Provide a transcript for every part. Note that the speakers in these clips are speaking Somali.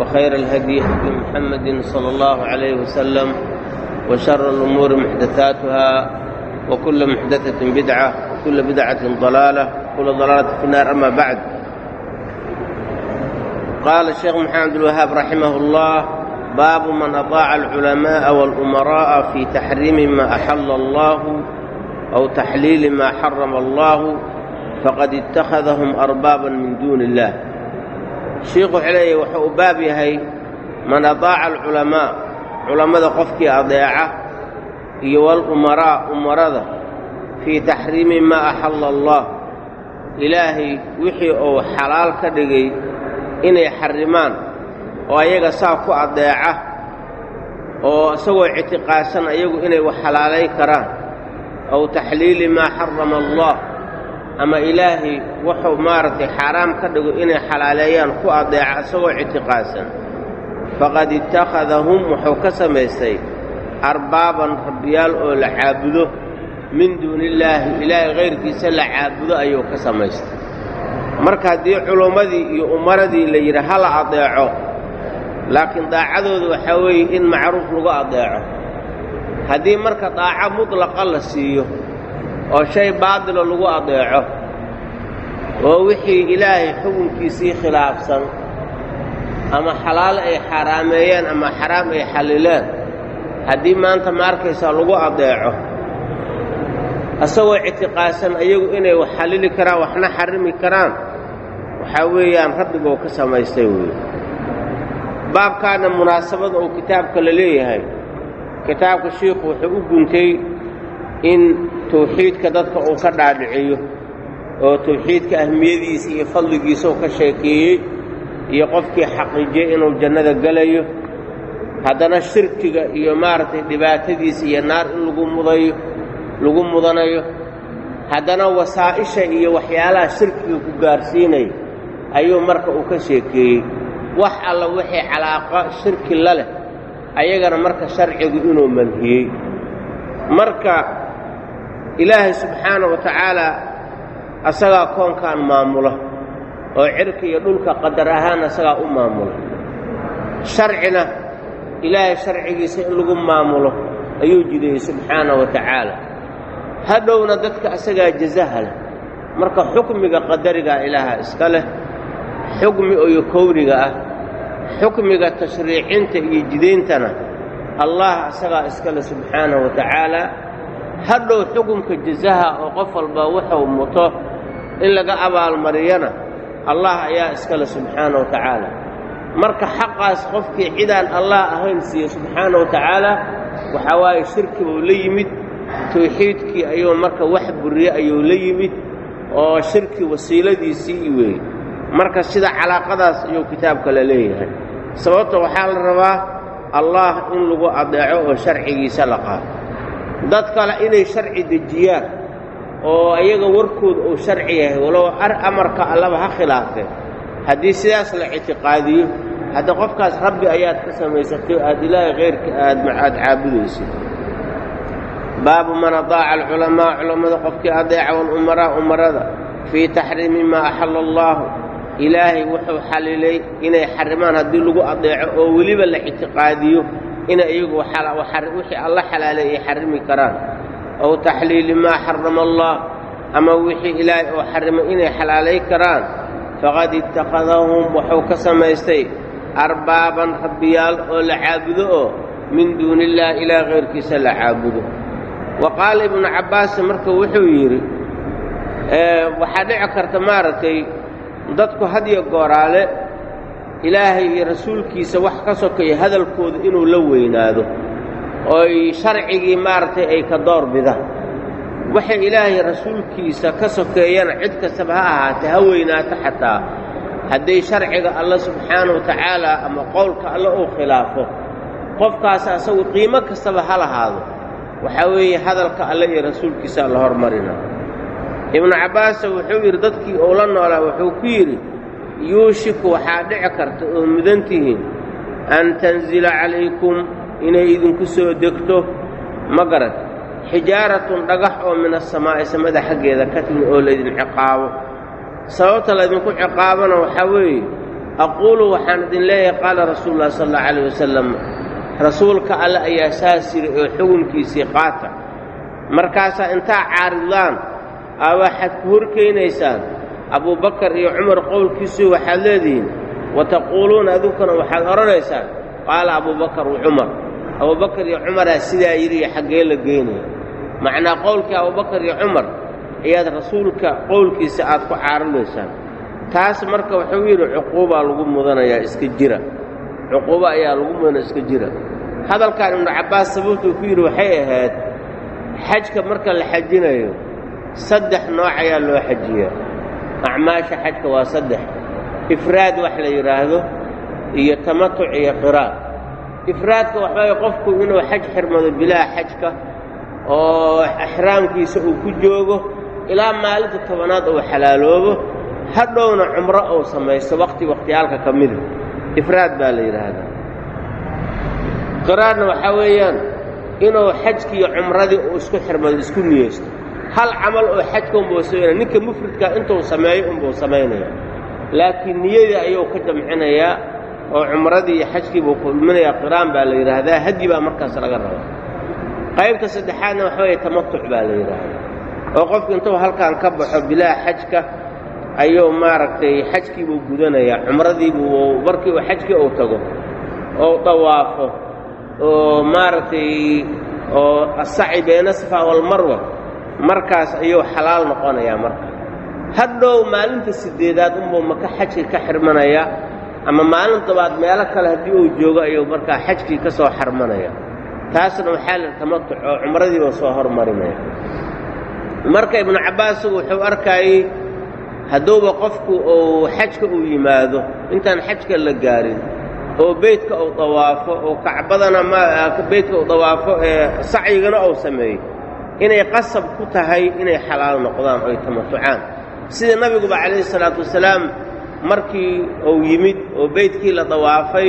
وخير الهدي هدي محمد صلى الله عليه وسلم وشر الأمور محدثاتها وكل محدثة بدعة وكل بدعة ضلالة وكل ضلالة في النار أما بعد قال الشيخ محمد الوهاب رحمه الله باب من أطاع العلماء والأمراء في تحريم ما أحل الله أو تحليل ما حرم الله فقد اتخذهم أربابا من دون الله shiikhu wuxuu leeyahy wuxuu u baab yahay man adaaca alculamaa culammada qofkii adeeca iyo walumaraa umarada fii taxriimi maa axalla allah. Ilaahay wixii uu xalaal ka dhigay inay xarrimaan oo ayaga saa ku adeeca oo isagoo ictiqaadsan ayagu inay wax xalaalay karaan. Aw taxliili maa xarama allah ama ilaahay wuxuu maaragtay xaaraam ka dhigo inay xalaaleeyaan ku adeeca isagoo ictiqaadsan. Faqad ittakhadahum wuxuu ka samaystay arbaaban rabbiyaal oo la caabudo. Min duunillaahi ilaahay kayrkiisa la caabudo ayuu ka samaystay. Marka haddii culummadii iyo umaradii la yidhi ha la adeeco laakiin daacadooda waxaa weeye in macruuf lagu adeeco haddii marka daaco mudlaqa la siiyo oo shay baadilo lagu adeeco oo wixii ilaahay xukunkiisii khilaafsan ama xalaal ay xaaraameeyeen ama xaraam ay xallileen haddii maanta ma arkaysaa lagu adeeco. Isagoo ictiqaadsan ayagu inay wax xallili karaan waxna xarrimi karaan. Waxaa weeyaan rabbigoo ka samaystay weeye baabkaana munaasabada uu kitaabka la leeyahay. Kitaabka shiikhu wuxuu u guntay in tawxiidka dadka uu ka dhaadhiciyo oo tawxiidka ahmiyadiisa iyo fadligiisa uu ka sheekeeyey iyo qofkii xaqiijiyey inuu jannada gelayo haddana shirkiga iyo maaragtay dhibaatadiisa iyo naar in lagu mudayo lagu mudanayo haddana wasaa'isha iyo waxyaalaha shirkiga ku gaarsiinaya ayuu marka uu ka sheekeeyey. Wax alla wixii calaaqa shirki la leh ayagana marka sharcigu inuu manhiyey. Marka ilaahay subxaana wa tacaalaa asagaa koonkan maamula oo cirka iyo dhulka qadar ahaan asagaa u maamula sharcina ilaahay sharcigiisa in lagu maamulo ayuu jideeyey subxaana wa tacaala hadhowna dadka asagaa jazaha leh. Marka xukmiga qadarigaa ilaaha iska leh xukmi iyo kowniga ah xukmiga tashriicinta iyo jidayntana allah asagaa iska leh subxaana wa tacaala hadhow xukunka jazaha oo qof walba wuxuu muto in laga abaalmariyana allah ayaa iskale subxaana wa tacaala. Marka xaqaas qofkii cidaan allah ahayn siiye subxaana wa tacaala waxaa waaye shirki buu la yimid tawxiidkii ayuu marka wax buriye ayuu la yimid oo shirki wasiiladiisii weeye marka sida calaaqadaas ayuu kitaabka la leeyahay. Sababta waxaa la rabaa allah in lagu adeeco oo sharcigiisa la qaato dad kale inay sharci dejiyaan oo ayaga warkooda uu sharci yahay walow amarka allaba ha khilaafeen haddii sidaas la ictiqaadiyo hadda qofkaas rabbi ayaad ka samaysatay o aad ilaahay khayrka aad aad caabudaysid. Baabu man adaaca alculamaa culammada qofkii adeeca walumaraa umarada. Fii taxriimi maa axalla allaahu ilaahay wuxuu xalilay inay xarimaan haddii lagu adeeco oo weliba la ictiqaadiyo ina iyagu wixii alla xalaalay ay xarimi karaan. Aw taxliili maa xarama allah ama wixii ilaahay oo xarimay inay xalaalay karaan. Faqad ittakhadahum wuxuu ka samaystay arbaaban rabbiyaal oo la caabudo oo min duuni illaah ilaah kayrkiisa la caabudo. Wa qaala ibnu cabbaasin marka wuxuu yidhi waxaa dhici karta maaragtay dadku hadyo gooraale ilaahay iyo rasuulkiisa wax ka sokeeya hadalkooda inuu la weynaado ooy sharcigii maaragtay ay ka door bidaan waxay ilaahay rasuulkiisa ka sokeeyana cid kastaba ha ahaatee ha weynaato xataa. Hadday sharciga alla subxaana wa tacaala ama qowlka alle uu khilaafo qofkaas asagu qiimo kastaba ha lahaado. Waxaa weeye hadalka alle iyo rasuulkiisaa la hormarina. Ibnu cabbaasa wuxuu yidhi dadkii uu la noolaa wuxuu ku yidhi yuushiku waxaa dhici karta oo mudan tihiin an tanzila calaykum inay idinku soo degto ma garad. Xijaaratun dhagax oo min asamaa'i samada xaggeeda ka timi oo laydin ciqaabo. Sababta laydinku ciqaabona waxaa weeye aquulu waxaan idin leeyahay qaala rasuulu llahi sala allahu calayh wasalam rasuulka alle ayaa saas yidhi oo xukunkiisii qaata. Markaasaa intaa caaridaan aa waxaad ku abuubakar iyo cumar qowlkiisii waxaad leedihiin wa taquuluuna adunkuna waxaad odhanaysaan qaala abuubakar cumar. Abuubakar iyo cumaraa sidaa yidhi iyo xaggee la geynaya macnaa qowlkii abuubakar iyo cumar ayaad rasuulka qowlkiisa aad ku caarinaysaan taas marka wuxuu yidhi cuquubaa lagu mudanayaa iska jira. Cuquubo ayaa lagu mudanaya iska jira. Hadalkan ibnu cabbaas sababtuu ku yidhi waxay ahayd xajka marka la xajinayo saddex nooc ayaa loo xajiyaa acmaasha xajka waa saddex. ifraad wax la yidhaahdo iyo tamatuc iyo qiraad ifraadka waxawaye qofku inuu xaj xirmado bilaha xajka oo axraamkiisa uu ku joogo ilaa maalinta tobanaad uu xalaaloobo. hadhowna cumro uu samaysto wakhti wakhtiyaalka ka mida ifraad baa la yidhaahdaa qiraadna waxaa weeyaan inuu xajkiiyo cumradii uu isku xirmado isku niyeysto hal camal oo xajka unbuu sameynaya ninka mufridka intuu sameeyo unbuu samaynaya laakiin niyadii ayuu ka jamcinayaa oo cumradii iyo xajkii buu kulminayaa qiraan baa la yidhaahdaa hadyi baa markaas laga rabaa. Qaybta saddexaadna waxa weeye tamatuc baa la yidhaahdaa. Oo qofku intuu halkan ka baxo bilaha xajka ayuu maaragtay xajkiibuu gudanayaa cumradiibuu markii uu xajkii uu tago oo dawaafo oo maaragtay oo asaci bayna safa walmarwa markaas ayuu xalaal noqonayaa marka. Hadhow maalinta sideedaad unbuu maka xajkii ka xirmanayaa ama maalin dabaad meelo kale haddii uu joogo ayuu markaa xajkii ka soo xarmanaya. Taasna waxaa la tamatuc oo cumradiiba soo hormarinaya. Marka ibnu cabbaas wuxuu arkaayey hadduuba qofku uu xajka uu yimaado intaan xajka la gaarin oo beydka uu dawaafo oo kacbadana beydka uu dawaafo ee sacyigana uu sameeyo inay qasab ku tahay inay xalaal noqdaan oy tamatucaan sida nabiguba calayhi salaatu wasalaam markii uu yimid oo beydkii la dawaafay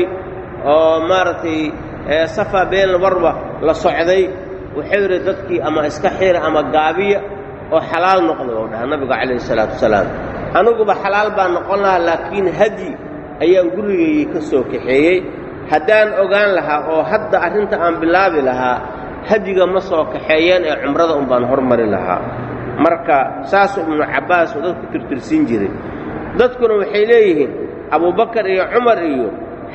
oo maaragtay safa been warba la socday wuxuu yidhi dadkii ama iska xira ama gaabiya oo xalaal noqda oo dhaha nabigu calayhi salaatu wasalaam. Aniguba xalaal baan noqon lahaa laakiin hadyi ayaan gurigaygii ka soo kaxeeyey. Haddaan ogaan lahaa oo hadda arrinta aan bilaabi lahaa hadyiga ma soo kaxeeyeen ee cumrada un baan hormari lahaa. Marka saasuu ibnu cabbaas oo dadku tirtirsiin jiray. Dadkuna waxay leeyihiin abubakar iyo cumar iyo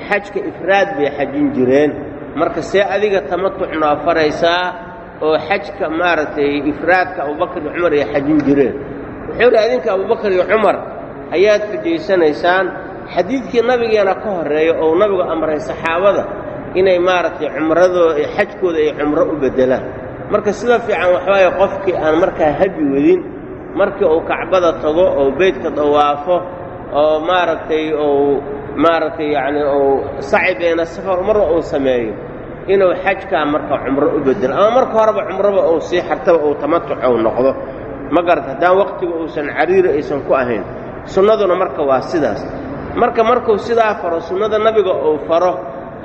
xajka ifraad bay xajin jireen. Marka see adiga tamatuc noo faraysaa oo xajka maaragtay ifraadka abubakar iyo cumar ay xajin jireen. Wuxuu idhi adinka abubakar iyo cumar ayaad xujaysanaysaan xadiidkii nabigeena ka horreeya oo nabigu amray saxaabada inay maaragtay cumradoo xajkooda ay cumro u beddelaan. Marka sida fiican waxawaaye qofkii aan markaa hadyi wedin markii uu kacbada tago oo beydka dawaafo oo maaragtay uu maaragtay yacni uu saci beena safar marba uu sameeyo inuu xajkaa marka cumro u beddelo. Ama marka horeba cumroba uu sii xartaba uu tamatuc uu noqdo. Ma garata haddaan wakhtiga uusan cariiri aysan ku ahayn sunnaduna marka waa sidaas. Marka markuu sidaa faro sunnada nabiga uu faro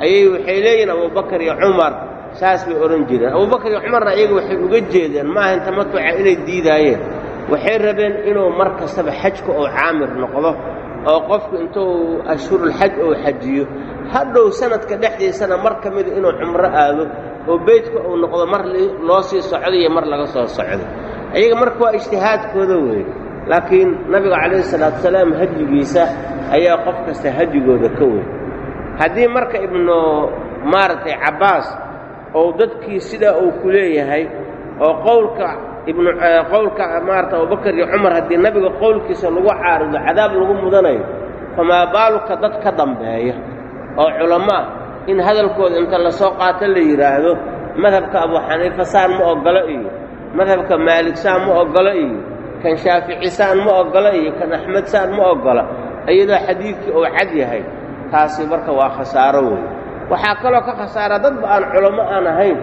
ayay waxay leeyihiin abubakar iyo cumar saas bay odhan jireen. Abubakar iyo cumarna iyaga waxay uga jeedeen ma ahayn tamatuca inay diidaayeen. Waxay rabeen inuu mar kastaba xajka uu caamir noqdo oo qofku intuu ashhurulxaj uu xajiyo. Hadhow sanadka dhexdiisana mar ka mida inuu cumro aado oo beydka uu noqdo mar loo sii socdo iyo mar laga soo socdo. Ayaga marka waa ijtihaadkooda weeye laakiin nabiga calayhi salaatu wasalaam hadyigiisa ayaa qof kasta hadyigooda ka weyn haddii marka ibnu maaragtay cabbaas oo dadkii sidaa uu ku leeyahay oo qowlka ibnu qowlka maarata abubakar iyo cumar haddii nabiga qowlkiisa lagu caarido cadaab lagu mudanayo famaa baaluka dad ka dambeeya? Oo culammaa in hadalkooda inta la soo qaato la yidhaahdo madhabka abu xaniifa saan ma oggolo iyo madhabka maalik saan ma oggolo iyo kan shaafici saan ma oggolo iyo kan axmed saan ma oggola iyadoo xadiidkii uu cad yahay taasi marka waa khasaaro weeye. Waxaa kaloo ka khasaara dadba aan culamo aan ahayn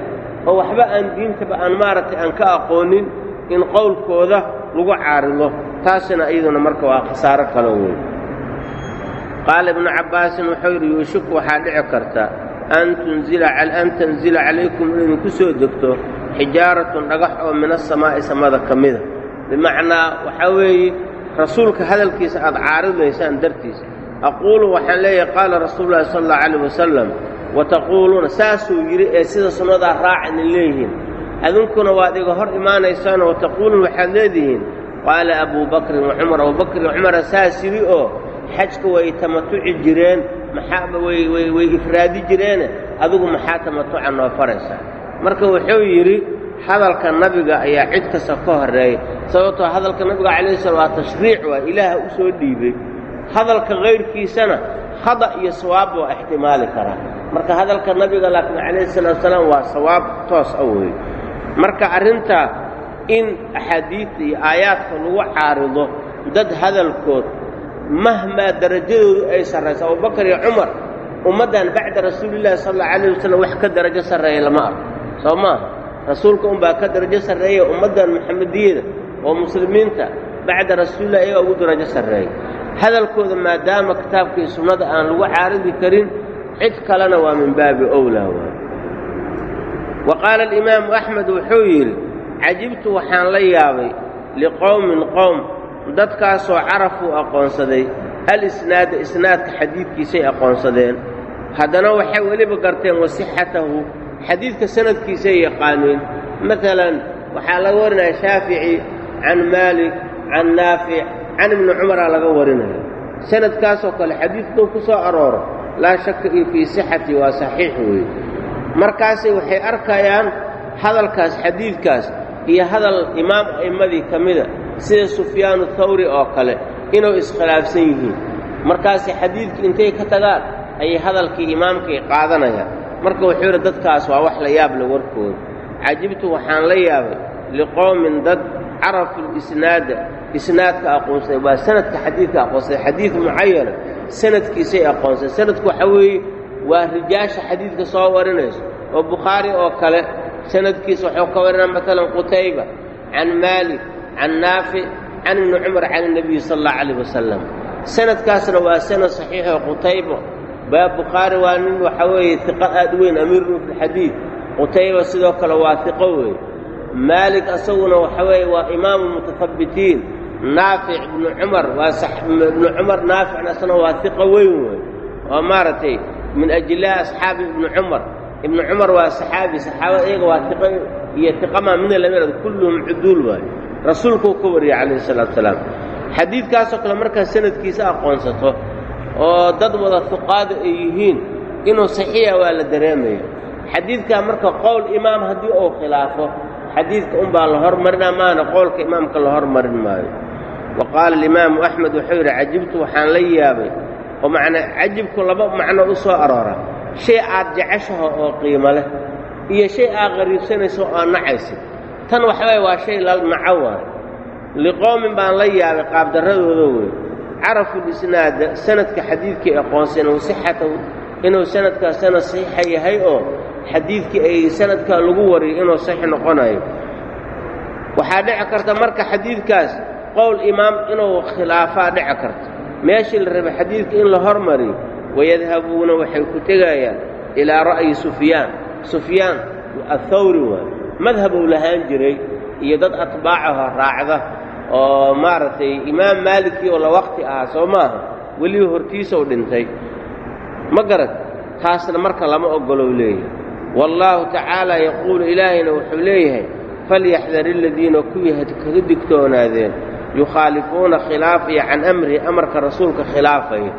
oo waxba aan diintaba aan maaragtay aan ka aqoonin in qowlkooda lagu caarido taasina iyaduna marka waa khasaaro kaloo weyn qaala ibnu cabbaasin wuxuu yidhi yuushiku waxaa dhici karta an tunzila an tanzila calaykum inidinku soo degto xijaaratun dhagax oo min asamaa'i samada ka mida. Bimacnaa waxaa weeye rasuulka hadalkiisa aad caaridaysaan dartiisa aquulu waxaan leeyahay qaala rasuulu llahi sala allahu calayh wasalam wa taquuluuna saasuu yidhi ee sida sunnadaa raacinin leeyihiin adinkuna waad iga hor imaanaysaan wa taquuluun waxaad leedihiin qaala abuu bakrin wa cumar abubakrin cumara saas yidhi oo xajka way tamatuci jireen maxaaba way way way ifraadi jireene adigu maxaa tamatuca noo faraysaa marka wuxuu yidhi hadalka nabiga ayaa cid kasta ka horreeya sababtoo hadalka nabiga calayhi sala waa tashriic waa ilaaha u soo dhiibay hadalka kayrkiisana khada iyo sawaab waa ixtimaali karaa. Marka hadalka nabiga laakiin calayhi salaatu salaam waa sawaab toos a weeye. Marka arrintaa in axaadiidta iyo aayaadka lagu caarido dad hadalkood mahmaa darajadoodu ay sarrayso abubakar iyo cumar ummaddan bacda rasuulillahi sala allau alayh wasalam wax ka darajo sarreeya lama arko. Soo maaha rasuulka unbaa ka darajo sarreeya ummaddan maxamediyada oo muslimiinta bacda rasuulilah iyaga ugu darajo sarreeya hadalkooda maadaama kitaabkii sunnada aan lagu caaridi karin cid kalena waa min baabi owlaa waay wa qaala alimaamu axmed wuxuu yidhi cajibtu waxaan la yaabay liqowmin qowm dadkaasoo carafuu aqoonsaday alisnaada isnaadka xadiidkiisay aqoonsadeen. Haddana waxay weliba garteen wasixatahu xadiidka sanadkiisay yaqaaneen maalan waxaa laga warinaya shaafici can maalik can naafic can ibni cumaraa laga warinaya sanadkaasoo kale xadiidkuu ku soo arooro laa shaka iyo fii sixati waa saxiix weeye. Markaasay waxay arkayaan hadalkaas xadiidkaas iyo hadal imaam a'immadii ka mida sida sufyaanu thawri oo kale inuu iskhilaafsan yihiin. Markaasay xadiidkii intay ka tagaan ayay hadalkii imaamkay qaadanayaan. Marka wuxuu yidhi dadkaas waa wax la yaab le warkooda. Cajibtu waxaan la yaabay liqowmin dad carafu lisnaada isnaadka aqoonsaday waa sanadka xadiidka aqoonsaday xadiid mucayana sanadkiisay aqoonsaday sanadku waxa weeye waa rijaasha xadiidka soo warinayso. Oo bukhaari oo kale sanadkiisa wuxuu ka warinaa maalan qutayba can maalik can naafic can ibni cumar can اnabiyi sala اllahu calayh wasalam sanadkaasna waa sanad saxiixoo qutayba. Baa bukhaari waa nin waxaa weeye iqo aad u weyn amiirun fi lxadiid qutayba sidoo kale waa iqo weeye maalik asaguna waxa weeye waa imaamu mutahabbitiin naafic ibnu cumar waa ibnu cumar naaficna asna waa iqo weyn wey oo maaragtay min ajilaha asxaabi ibni cumar ibnu cumar waa saxaabi saxaabada iyaga waa iqo iyo iqamaa mina lamirad kulluhum cuduul waayo rasuulkuu ka wariyey calayhi salaatu salaam. Xadiidkaasoo kale markaad sanadkiisa aqoonsato oo dad wada fuqaada ay yihiin inuu saxiixa waa la dareemaya xadiidkaa marka qowl imaam haddii uu khilaafo xadiidka unbaa la hormarinaa maana qowlka imaamka la hormarin maayo wa qaala alimaamu axmed wuxuu yidhi cajibtu waxaan la yaabay oo macnaa cajibku laba macno u soo aroora shay aad jeceshaho oo qiimo leh iyo shay aad qariibsanayso oo aad nacaysid tan waxawaaye waa shay la naco waayo liqowmin baan la yaabay qaabdarradooda wey carafu lisnaada sanadka xadiidkii aqoonseen wasixatahu inuu sanadkaa sanad saxiixa yahay oo xadiidkii ay sanadkaa lagu wariyay inuu saxiix noqonayo waxaa dhici karta marka xadiidkaas qowl imaam inuu khilaafaa dhici karta meeshii la rabay xadiidka in la hormariyo wayadhabuuna waxay ku tegayaan ilaa ra'yi sufyaan. Sufyaan athawri waay madhabuu lahaan jiray iyo dad atbaacaho raacda oo maaragtay imaam maalikii oo la waqti ahaa soo maaha. Weliba hortiisou dhintay. Ma garad taasna marka lama oggolow leeyahay. Wallaahu tacaala yaquulu ilaahayna wuxuu leeyahay falyaxdar iladiina kuwii kaga digtoonaadeen yukhaalifuuna khilaafaya can amrihi amarka rasuulka khilaafaya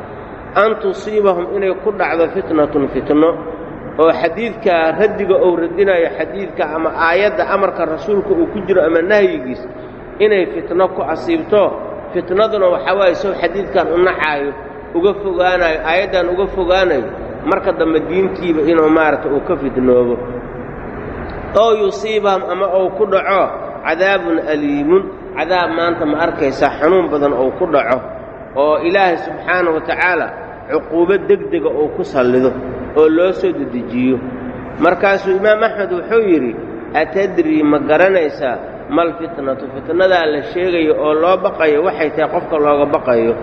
an tusiibahum inay ku dhacdo fitnatun fitno oo xadiidkaa raddiga uu radinayo xadiidka ama aayadda amarka rasuulka uu ku jiro ama nahyigiis inay fitno ku asiibto fitnaduna waxaa waaye sow xadiidkan u nacaayo uga fogaanayo aayaddan uga fogaanayo marka dambe diintiiba inuu maaragta uu ka fidnoobo oo yusiibahum ama uu ku dhaco cadaabun aliimun cadaab maanta ma arkaysaa xanuun badan uu ku dhaco oo ilaahay subxaanahu wa tacaala cuquubo degdega uu ku sallido oo loo soo dedejiyo. Markaasuu imaam axmed wuxuu yidhi atadrii ma garanaysaa malfitnatu fitnadaa la sheegayo oo loo baqayo waxay tahay qofka looga baqayo.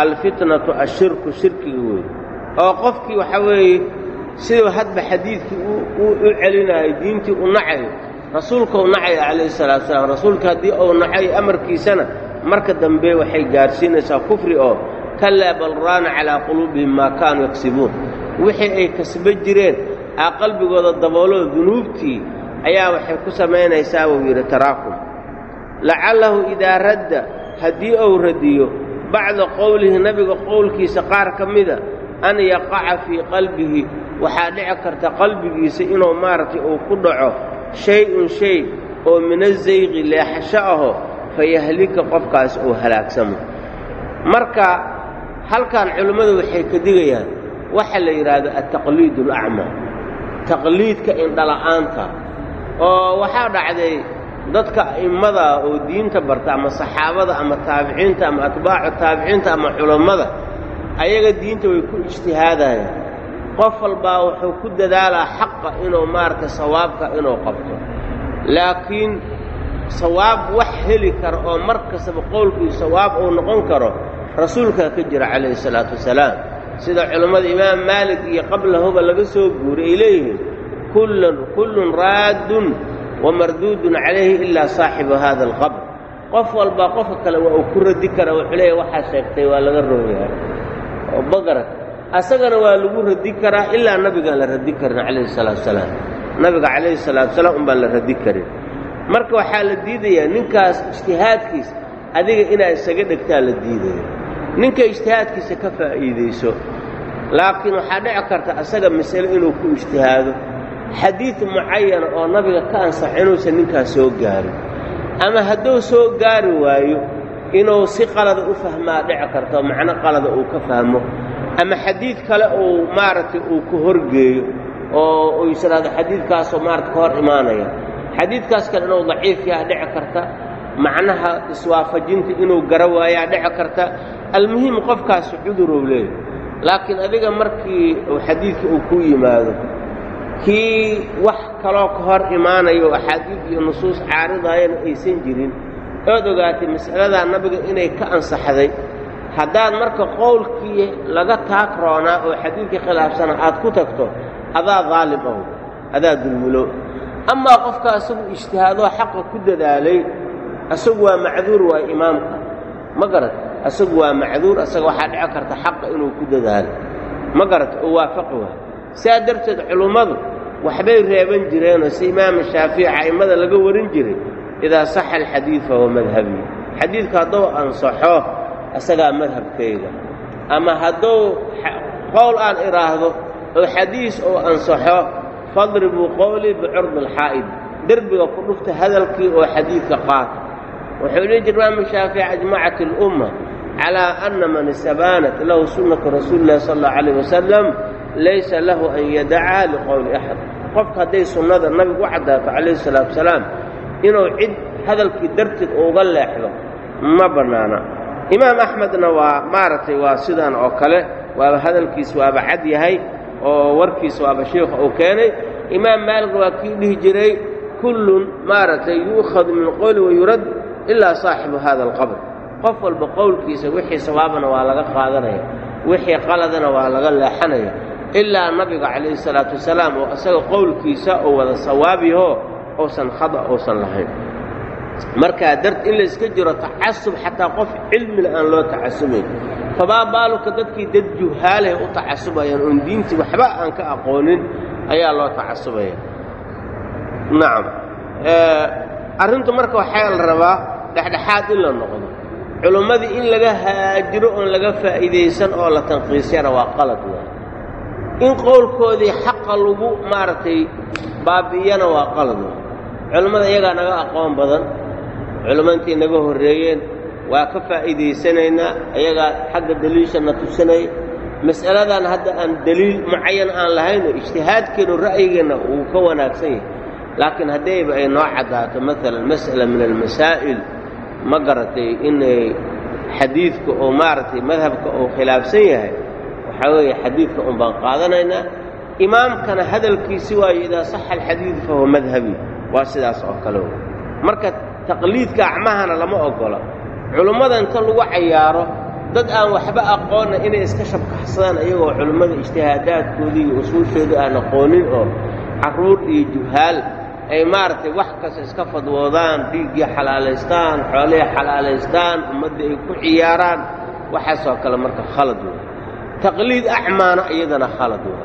Alfitnatu ashirku shirkiga weeye oo qofkii waxa weeye siduu hadba xadiidkii u celinayo diintii u nacayo rasuulka u nacayo calayhi salaatu salaam. Rasuulka haddii uu nacayo amarkiisana marka dambe waxay gaadhsiinaysaa kufri oo kallaa bal raana calaa quluubihim maa kaanuu yaksibuun. Wixii ay kasba jireen aa qalbigooda dabooloo dunuubtii ayaa waxay ku samaynaysaa buu yidhi taraakum lacallahu idaa radda haddii uu radiyo bacda qowlihi nebiga qowlkiisa qaar ka mida an yaqaca fii qalbihi. Waxaa dhici karta qalbigiisa inuu maaragtay uu ku dhaco shay-un shay oo min azayqi leexasho aho fayahlika qofkaas uu halaagsamo marka halkan culimmadu waxay ka digayaan waxa la yidhaahdo altaqliid alacmaa taqliidka indhala'aanta oo waxaa dhacday dadka a'immada oo diinta barta ama saxaabada ama taabiciinta ama atbaacu taabiciinta ama culammada ayaga diinta way ku ijtihaadayaan qof walbaa wuxuu ku dadaalaa xaqa inuu maaragtay sawaabka inuu qabto. Laakiin sawaab wax heli kara oo mar kastaba qowlkii sawaab uu noqon karo rasuulkaa ka jira calayhi salaatu wasalaam. Sida culammada imaam maalik iyo qablahuba laga soo guuray ay leeyihiin kullun kullun raaddun wamarduudun calayhi ilaa saaxibu hada alqabr. Qof walbaa qofka kale waa uu ku radi kara wuxuu leeyahy waxaa sheegtay waa laga rooyahay. Oo bagarad asagana waa lagu radi karaa ilaa nabigaan la radi karin calayhi salaatu wasalaam nabiga calayhi salaatu wasalaam un baan la radi karin. Marka waxaa la diidayaa ninkaas ijtihaadkiisa adiga inaad isaga dhegtaa la diidaya ninka ijtihaadkiisa ka faa'iidayso laakiin waxaa dhici karta asaga masale inuu ku ijtihaado. Xadiid mucayana oo nabiga ka ansax inuusan ninkaas soo gaarin. Ama hadduu soo gaari waayo inuu si qalada u fahmaa dhici karto macno qalada uu ka fahmo ama xadiid kale uu maaragtay uu ka horgeeyo oo uu yishaahdo xadiidkaasoo maarata ka hor imaanaya. Xadiidkaas kale inuu daciif yaha dhici karta macnaha iswaafajinta inuu gara waayaa dhici karta. Almuhim qofkaasi cudurow leeyahy laakiin adiga markii uu xadiidka uu ku yimaado kii wax kaloo ka hor imaanayo axaadiid iyo nusuus caaridaayana aysan jirin ood ogaatay mas'aladaa nabiga inay ka ansaxday haddaad marka qowlkii laga taagroonaa oo xadiidkii khilaafsana aad ku tagto adaa daalim aho adaa dulmulo amaa qofka asagu ijtihaadoo xaqa ku dadaalay asagu waa macduur waa imaamka. Ma garat asagu waa macduur asaga waxaa dhici karta xaqa inuu ku dadaalo. Ma garat oo waafaqi waay. Sidaa darteed culummadu waxbay reeban jireenoo si imaama shaafici a'immada laga warin jiray idaa saxa alxadiid fahuwa madhabii xadiidku hadduu ansaxo asagaa madhabkayga ama hadduu qowl aan idhaahdo oo xadiis uu ansaxo fadribuu qowlii bicurdi alxaa'id derbiga ku dhufta hadalkii oo xadiidka qaata. Wuxuu dhihi jir imaamu shaafici ajmacat alumma calaa anna man istabaanat lahu sunnatu rasuuli illahi sala allahu calayh wasalam laysa lahu an yadacaha liqowli axad. Qofka hadday sunnada nabigu u caddaato calayhi salaatu wasalaam inuu cid hadalkii darteed uga leexdo ma bannaana imaam axmedna waa maaragtay waa sidan oo kale waaba hadalkiis waaba cad yahay oo warkiis waaba sheikha uu keenay. Imaam maaligna waa kii dhihi jiray kullun maaragtay yu'khadu min qowli wayurad ilaa saaxibu hada alqabr. Qof walba qowlkiisa wixii sawaabana waa laga qaadanaya wixii qaladana waa laga leexanaya. Ilaa nabiga calayhi salaatu wasalaam oo isaga qowlkiisa oo wada sawaabyaho uusan khada uusan lahayn markaa dart in layska jiro tacasub xataa qof cilmila aan loo tacasubayn fabaa baaluka dadkii dad juhaaleh u tacasubayaan oon diintii waxba aan ka aqoonin ayaa loo tacasubaya nacam arrintu marka waxaa la rabaa dhexdhexaad in la noqdo. Culummadii in laga haajiro oon laga faa'iidaysan oo la tanqiisyana waa qalad waay in qowlkoodii xaqa lagu maaragtay baabi'iyana waa qalad waay culummada iyagaa naga aqoon badan culummaintii naga horreeyeen waa ka faa'iidaysanaynaa iyagaa xagga daliishana tusanaya mas'aladan hadda aan daliil mucayan aan lahaynoo ijtihaadkeennu ra'yigeenna uu ka wanaagsan yahay. Laakiin haddayba ay noo caddaato maalan mas'ala min almasaa'il ma garatay inay xadiidka oo maaragtay madhabka uu khilaafsan yahay. Waxaa weeye xadiidka un baan qaadanaynaa. Imaamkana hadalkiisi waayo idaa saxa alxadiidu fahuwa madhabi. Waa sidaas oo kale. Marka taqliidka acmahana lama ogola culummada inta lagu cayaaro dad aan waxba aqoonna inay iska shabkaxsadaan iyagoo culimmada ijtihaadaadkoodii iyo usuushooda aan aqoonin oo carruur iyo juhaal ay maaragtay wax kasta iska fadwoodaan dhiiggii xalaalaystaan xoolihii xalaalaystaan ummaddii ay ku ciyaaraan waxaasoo kale marka khalad wey taqliid acmaana iyadana khalad wey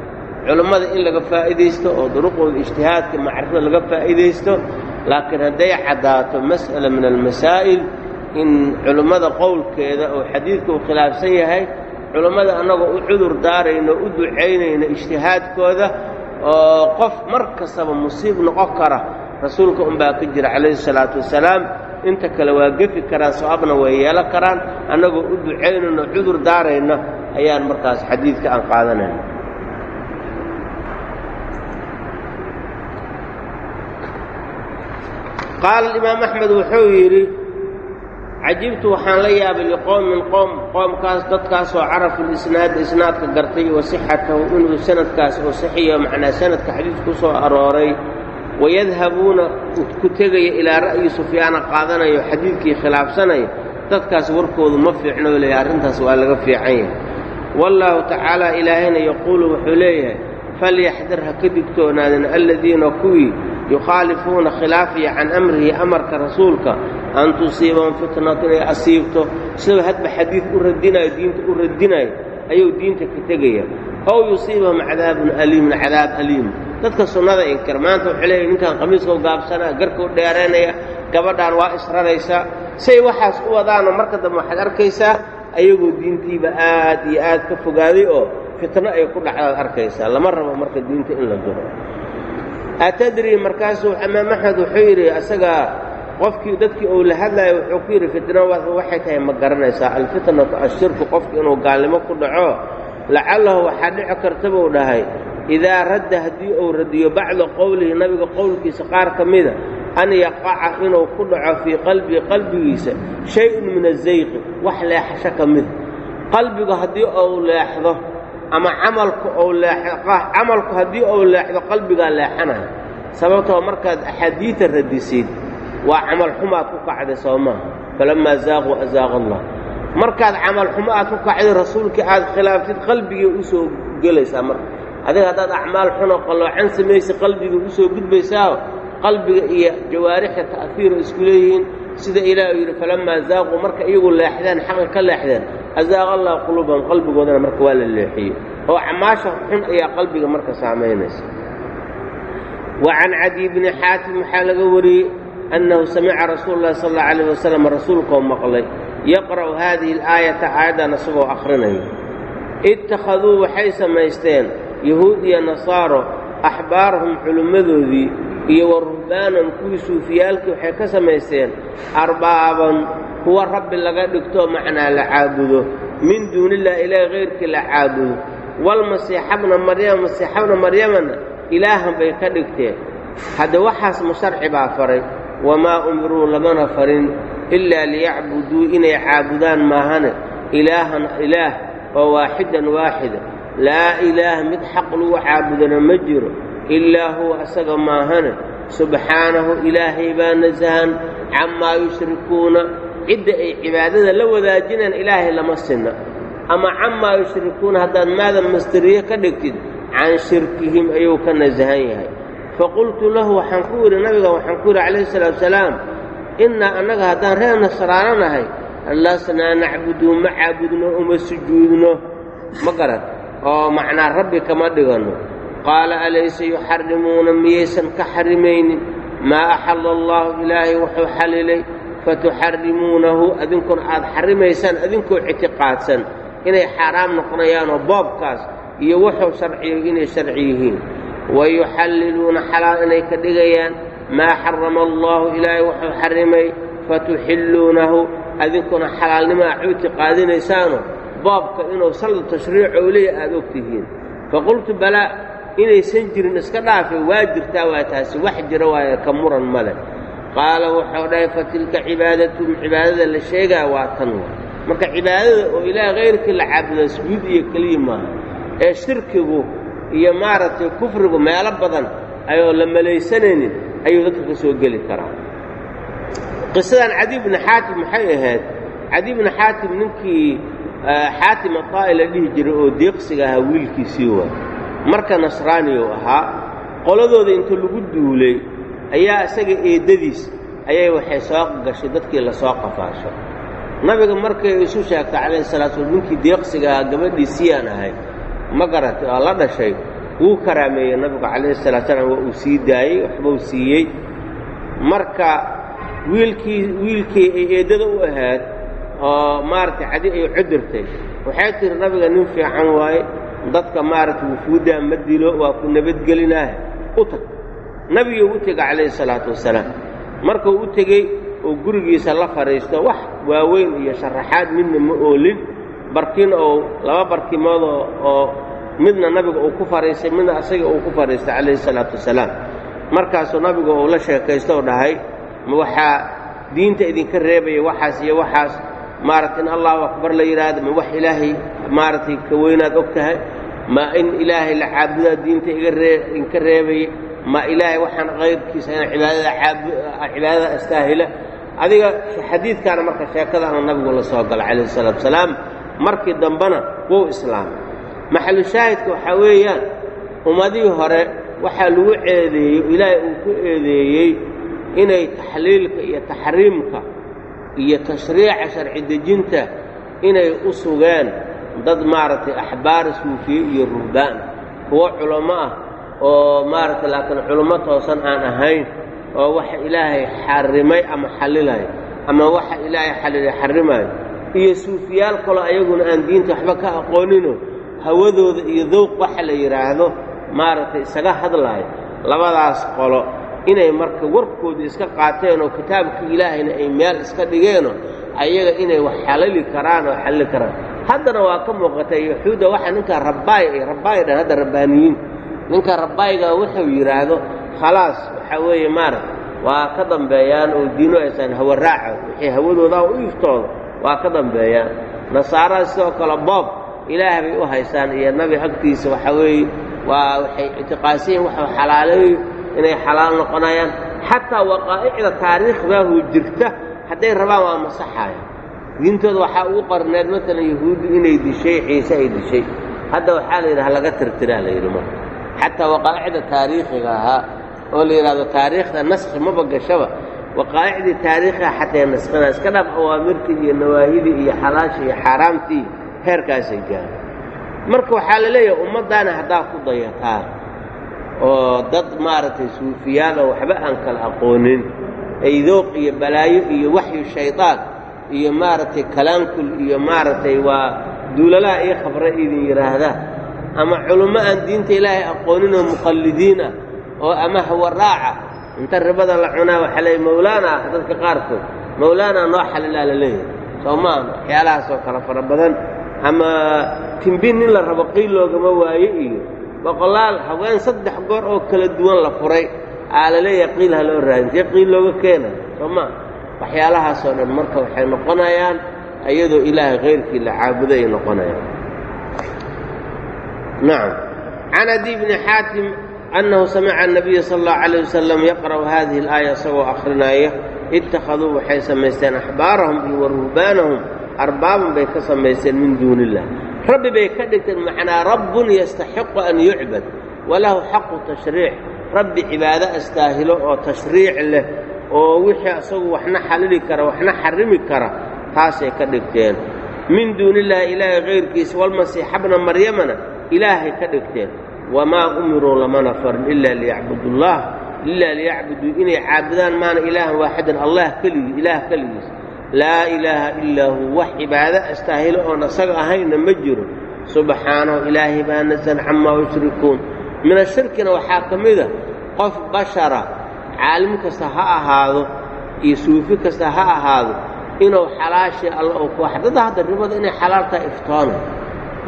culummada in laga faa'iidaysto oo duruqooda ijtihaadka macrifada laga faa'iidaysto laakiin hadday caddaato mas'ala min almasaa'il in culummada qowlkeeda oo xadiidka uu khilaafsan yahay culummada annagoo u cudur daarayno u ducaynayno ijtihaadkooda oo qof mar kastaba musiib noqon kara rasuulka unbaa ka jira calayhi salaatu wasalaam inta kale waa gefi karaan sawaabna way yeelan karaan annagoo u ducaynayno cudur daarayno ayaan markaas xadiidka aan qaadanayna qaala imaam axmed wuxuu yidhi cajibtu waxaan la yaabay liqowmin qoom qoomkaas dadkaasoo carafu lisnaad isnaadka gartay wa sixatahu inuu sanadkaas oo saxiyo macnaa sanadka xadiis ku soo arooray wayadhabuuna ku tegaya ilaa ra'yi sufyaana qaadanayo xadiidkii khilaafsanaya dadkaas warkoodu ma fiicno leeyahay arrintaas waa laga fiican yahay. Wallaahu tacaala ilaahayna yaquulu wuxuu leeyahay falyaxdar ha ka digtoonaadin aladiina kuwii yukhaalifuuna khilaafaya can amrihi amarka rasuulka an tusiibahum fitnatu inay asiibto isagoo hadba xadiid u radinayo diinta u radinayo ayuu diinta ka tegaya ow yusiibahum cadaabun aliimun cadaab aliim dadka sunnada inkir maanta wuxuu leeyahy ninkan qamiiskau gaabsanaa garkau dheeraynaya gabadhaan waa israraysaa say waxaas u wadaanoo marka dambe waxaad arkaysaa ayagoo diintiiba aad iyo aad ka fogaaday oo fitno ay ku dhacdaad arkaysaa. Lama rabo marka diinta in la duro. Atadri markaasuu imaam axmed wuxuu yidhi asagaa qofkii dadkii uu la hadlaayo wuxuu ku yidhi fitno waxay tahay ma garanaysaa. Alfitnatu ashirku qofki inuu gaalnimo ku dhaco lacallahu waxaa dhici karta buu dhahay. Idaa radda haddii uu radiyo bacda qowlihi nabiga qowlkiisa qaar ka mida an yaqaca inuu ku dhaco fii qalbii qalbigiisa shay-un min azayqi wax leexasho ka mida qalbigu haddii uu leexdo ama camalku ou camalku haddii uu leexdo qalbigaa leexanayo sababtoo markaad axaadiida radisid waa camal xumaad ku kacday soo maaha falammaa zaaquu azaaqa allah. Markaad camal xumo aad ku kacday rasuulkii aad khilaaftid qalbigay u soo gelaysaa marka. Adiga haddaad acmaal xunoo qalloocan samaysa qalbiga u soo gudbaysaa qalbiga iyo jawaarixda ta'fiira isku leeyihiin. Sida ilaah uu yidhi falammaa zaaquu marka iyagu leexdeen xaqa ka leexdeen azaaqa allah quluubahum qalbigoodana marka waa la leexiyey oo acmaasha xun ayaa qalbiga marka saamaynaysa wa can cadiy bni xaatim waxaa laga wariyey annahu samica rasuulu llahi sal alla alayh wasalam rasuulkoo maqlay yaqra'u haadihi alaayata aayaddan isagoo akhrinayo ittakhaduu waxay samaysteen yahuud iyo nasaaro axbaarahum culimmadoodii iyo wa ruhbaanan kuwii suufiyaalkii waxay ka samaysteen arbaaban kuwa rabbi laga dhigto macnaa la caabudo. Min duunillahi ilaahi kayrkii la caabudo. Walmasiixabna maryama masiixabna maryamana ilaahan bay ka dhigteen. Hadda waxaas ma sharci baa faray wamaa umiruu lamana farin ilaa liyacbuduu inay caabudaan maahane. Ilaahan ilaah oo waaxidan waaxida. Laa ilaaha mid xaq lagu caabudana ma jiro ilaa huwa asaga maahane subxaanahu ilaahay baa nasahan camaa yushrikuuna cidda ay cibaadada la wadaajinaan ilaahay lama sinna ama camaa yushrikuuna haddaad maadan masteriye ka dhigtid can shirkihim ayuu ka nasahan yahay faqultu lahu waxaan ku yidhi nabiga waxaan ku yidhi calayhi salaatu salaam innaa annaga haddaan reer nasraano nahay lasnaa nacbuduu ma caabudno uma sujuudno ma garan oo macnaa rabbi kama dhiganno qaala alaysa yuxarrimuuna miyaysan ka xarimaynin maa axalla allaahu ilaahay wuxuu xallilay fatuxarrimuunahu adinkuna aad xarrimaysaan adinkoo ictiqaadsan inay xaaraam noqonayaanoo boobkaas iyo wuxuu sharciyo inay sharci yihiin wayuxalliluuna xalaal inay ka dhigayaan maa xarama allaahu ilaahay wuxuu xarrimay fatuxilluunahu adinkuna xalaalnimaa ictiqaadinaysaano boobka inuu saldu tashriico u leeya aad og tihiin faqultu balaa inaysan jirin iska dhaafe waa jirtaa waa taasi wax jira waaye ka muran male qaala wuxuu dhahay fa tilka cibaadatum cibaadada la sheegaa waa tan wa. Marka cibaadada oo ilaah kayrkii la caabudaa sujuud iyo keliya maaha ee shirkigu iyo maaragtay kufrigu meelo badan ayoo la malaysanaynin ayuu dadka ka soo geli karaa. Qisadan cadi bni xaatim maxay ahayd? Cadi bni xaatim ninkii xaatim ataa'i la dhihi jiray oo deeqsiga ahaa wiilkiisii waa marka nasraaniyu ahaa qoladooda inta lagu duulay ayaa isaga eeddadiis ayay waxay soo gashay dadkii la soo qafaasho. Nabiga markay isu sheegtay calayhi salatu slam ninkii deeqsiga ahaa gabadhiisiyaan ahay ma garatay oo la dhashay wuu karaameeyey nabigu calayhi salatu salaam waa uu sii daayey waxbuu siiyey. Marka wiilkii wiilkii ay eeddada u ahayd oo maaragtay cadi ay cudirtay waxay tihi nabiga nin fiican waaye dadka maaragtay wufuuddaa ma dilo waa ku nabadgelinaah u tag. Nabiguu u tegay calayhi salaatu wasalaam markuu u tegey oo gurigiisa la fadhiisto wax waaweyn iyo sharaxaad midna ma oolin. Barkin oo laba barkimood oo midna nabiga uu ku fadhiistay midna asaga uu ku fadhiistay calayhi salaatu wasalaam markaasuu nabigu uu la sheekaysto oo dhahay waxaa diinta idinka reebaya waxaas iyo waxaas maaragtay in allahu akbar la yidhaahdo ma wax ilaahay maaragtay ka weynaad og tahay? Ma in ilaahay la caabudaa diinta iga ree idinka reebaya ma ilaahay waxaan kayrkiisa ina cibaadada caabu cibaadada astaahila adiga xadiidkaana marka sheekadaana nabigu la soo gala calayhi salaatu wasalaam markii dambena wou islaamay. Maxalu shaahidka waxaa weeyaan ummadihii hore waxaa lagu ceedeeyey ilaahay uu ku eedeeyey inay taxliilka iyo taxriimka iyo tashriica sharci dejinta inay u sugeen dad maaragtay axbaar suufiye iyo ruhbaan kuwo culamo ah oo maaragtay laakiin culummo toosan aan ahayn oo waxa ilaahay xarrimay ama xallilay ama waxa ilaahay xallilay xarrimayo iyo suufiyaal kaloo ayaguna aan diinta waxba ka aqoonino hawadooda iyo dowq waxa la yidhaahdo maaragtay isaga hadlaayo labadaas qolo inay marka warkooda iska qaateen oo kitaabkii ilaahayna ay meel iska dhigeenoo ayaga inay wax xalali karaan oo xallili karaan. Haddana waa ka muuqata yahuudda waxa ninka rabbaay ay rabbaay dhan hadda rabbaaniyiin. Ninka rabbaayga wuxuu yidhaahdo khalaas waxaa weeye maarag waa ka dambeeyaan oo diino aysan hawa wixii hawadoodaa u iftooda waa ka dambeeyaan. Nasaarada sidoo kale boob ilaah bay u haystaan iyo nabi agtiisa waxaa weeye waa waxay ictiqaadsan yihiin waxuu xalaaleeyo inay xalaal noqonayaan. Xataa waqaa'icda taariikhdaahu jirta hadday rabaan waa masaxaya. Diintooda waxaa ugu qarneed maalan yahuuddu inay dishay ciise ay dishay. Hadda waxaa la yidhaha laga tirtiraa la yidhi marka. Xataa waqaa'icda taariikhiga ahaa oo la yidhahdo taariikhda naskhi maba gashaba waqaa'icdii taariikhiga xatay naskhina iska dhaaf awaamirtii iyo nawaahidii iyo xalaashii iyo xaaraamtii heerkaasay gaara marka waxaa la leeyahay ummaddaana haddaa ku dayataa oo dad maaragtay suufiyaal oo waxba aan kala aqoonin ay dooq iyo balaayo iyo waxyu shaydaan iyo maaragtay kalaankul iyo maaragtay waa duulalaha io khabra idin yidhaahdaa ama culummo aan diinta ilaahay aqoonin oo muqallidiin ah oo ama hawaraaca inta ribada la cunaa waxaa leeyahy mawlaana ah dadka qaarkood mawlaana noo xalilaa la leeyahay. Soo maa waxyaalahaasoo kale fara badan. Ama timbin nin la rabo qiil loogama waayo iyo boqolaal haween saddex goor oo kala duwan la furay. Aa la qiil ha loo raadin. See qiil looga keena. Soo maa waxyaalahaasoo dhan marka waxay noqonayaan iyadoo ilaahay kayrkii la caabudo ay noqonayaan. Nacam can adi bni xaatim annahu samica annabiya sala allahu calayh wasalam yaqra'u hadihi alaaya isagoo akhrinaya ittakhaduu waxay samaysteen axbaarahum iyo wa ruhbaanahum arbaaban bay ka samaysteen min duuni illah rabbi bay ka dhigteen macnaa rabbun yastaxiqu an yucbad walahu xaqu tashriic. Rabbi cibaado astaahilo oo tashriic leh oo wixii isagu waxna xalili kara waxna xarimi kara taasay ka dhigteen. Min duuni illaahi ilaahay kayrkiisa walmasiixa bna maryamana ilaahay ka dhigteen. Wamaa umiruu lamana farin ilaa liyacbudullah ilaa liyacbuduu inay caabudaan maana ilaahan waaxidan allah keligii ilaah keligiis laa ilaaha ilaa hu wax cibaado astaahilo oon asaga ahayna ma jiro. Subxaanahu ilaahay baa nasan camaa yushrikuun. Min ashirkina waxaa ka mida qof bashara caalim kasta ha ahaado iyo suufi kasta ha ahaado inuu xalaashii alla uu ku dada hadda ribada inay xalaal tahay iftoona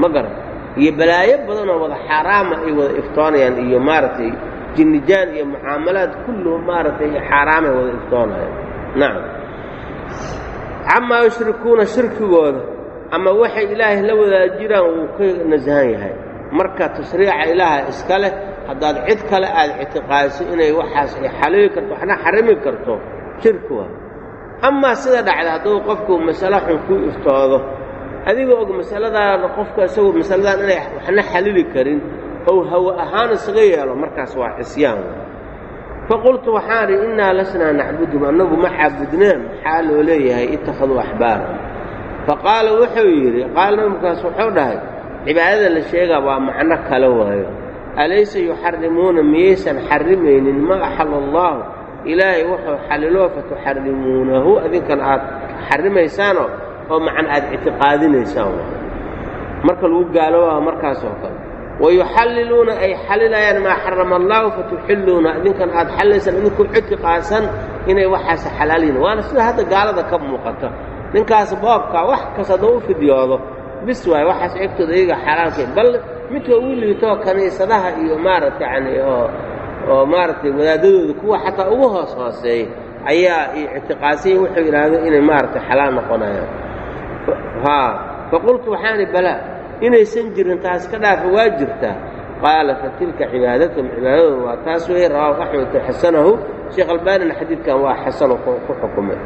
ma garan iyo balaayo badanoo wada xaaraama ay wada iftoonayaan iyo maaragtay jinnijaan iyo mucaamalaad kulluhu maaragtay xaaraamay wada iftoonayaan. Nacam camaa yushrikuuna shirkigooda ama waxay ilaahay la wadaajiraan wuu ka nasahan yahay. Marka tashriica ilaaha iska leh haddaad cid kale aad ictiqaadiso inay waxaas ay xalili karto waxna xarimi karto shirki waa. Amaa sida dhacda hadduu qofku masalo xun ku iftoodo adigoo og masaladaana qofka isagu masaladan inay waxna xalili karin ou hawo ahaan isaga yeelo markaas waa cisyaan faqultu waxaan idhi innaa lasnaa nacbudum annagu ma caabudneen maxaa loo leeyahay ittakhaduu axbaara faqaala wuxuu yidhi qaala markaas wuxuu dhahay cibaadada la sheegaa waa macno kale waayo alaysa yuxarimuuna miyaysan xarimaynin ma axala allaahu ilaahay wuxuu xaliloo fatuxarimuunahu adinkan aad xarimaysaanoo oo macna aad ictiqaadinaysaan marka lagu gaalooba markaas oo kale wayuxalliluuna ay xalilayaan maa xarama allaahu fatuxilluuna idinkan aad xalilaysaan idinkuu ictiqaadsan inay waxaas xalaaliyin waana sida hadda gaalada ka muuqata ninkaas boobkaa wax kas hadduu u fidyoodo bis waayo waxaas egtooda iyaga xalaalkay bal midka ugu liitoo kaniisadaha iyo maaragta yani oo oo maaragtay wadaadadooda kuwa xataa ugu hoos hooseeya ayaa ictiqaadsanya wuxuu yidhaahdo inay maaragtay xalaal noqonayaan haa faqultu waxaani balaa inaysan jirin taas ka dhaafa waa jirtaa qaala fa tilka cibaadatum cibaadadooda waa taas weeye rawaahu axmed xasanahu. Sheekh albaanina xadiidkan waa xasano ku xukumay.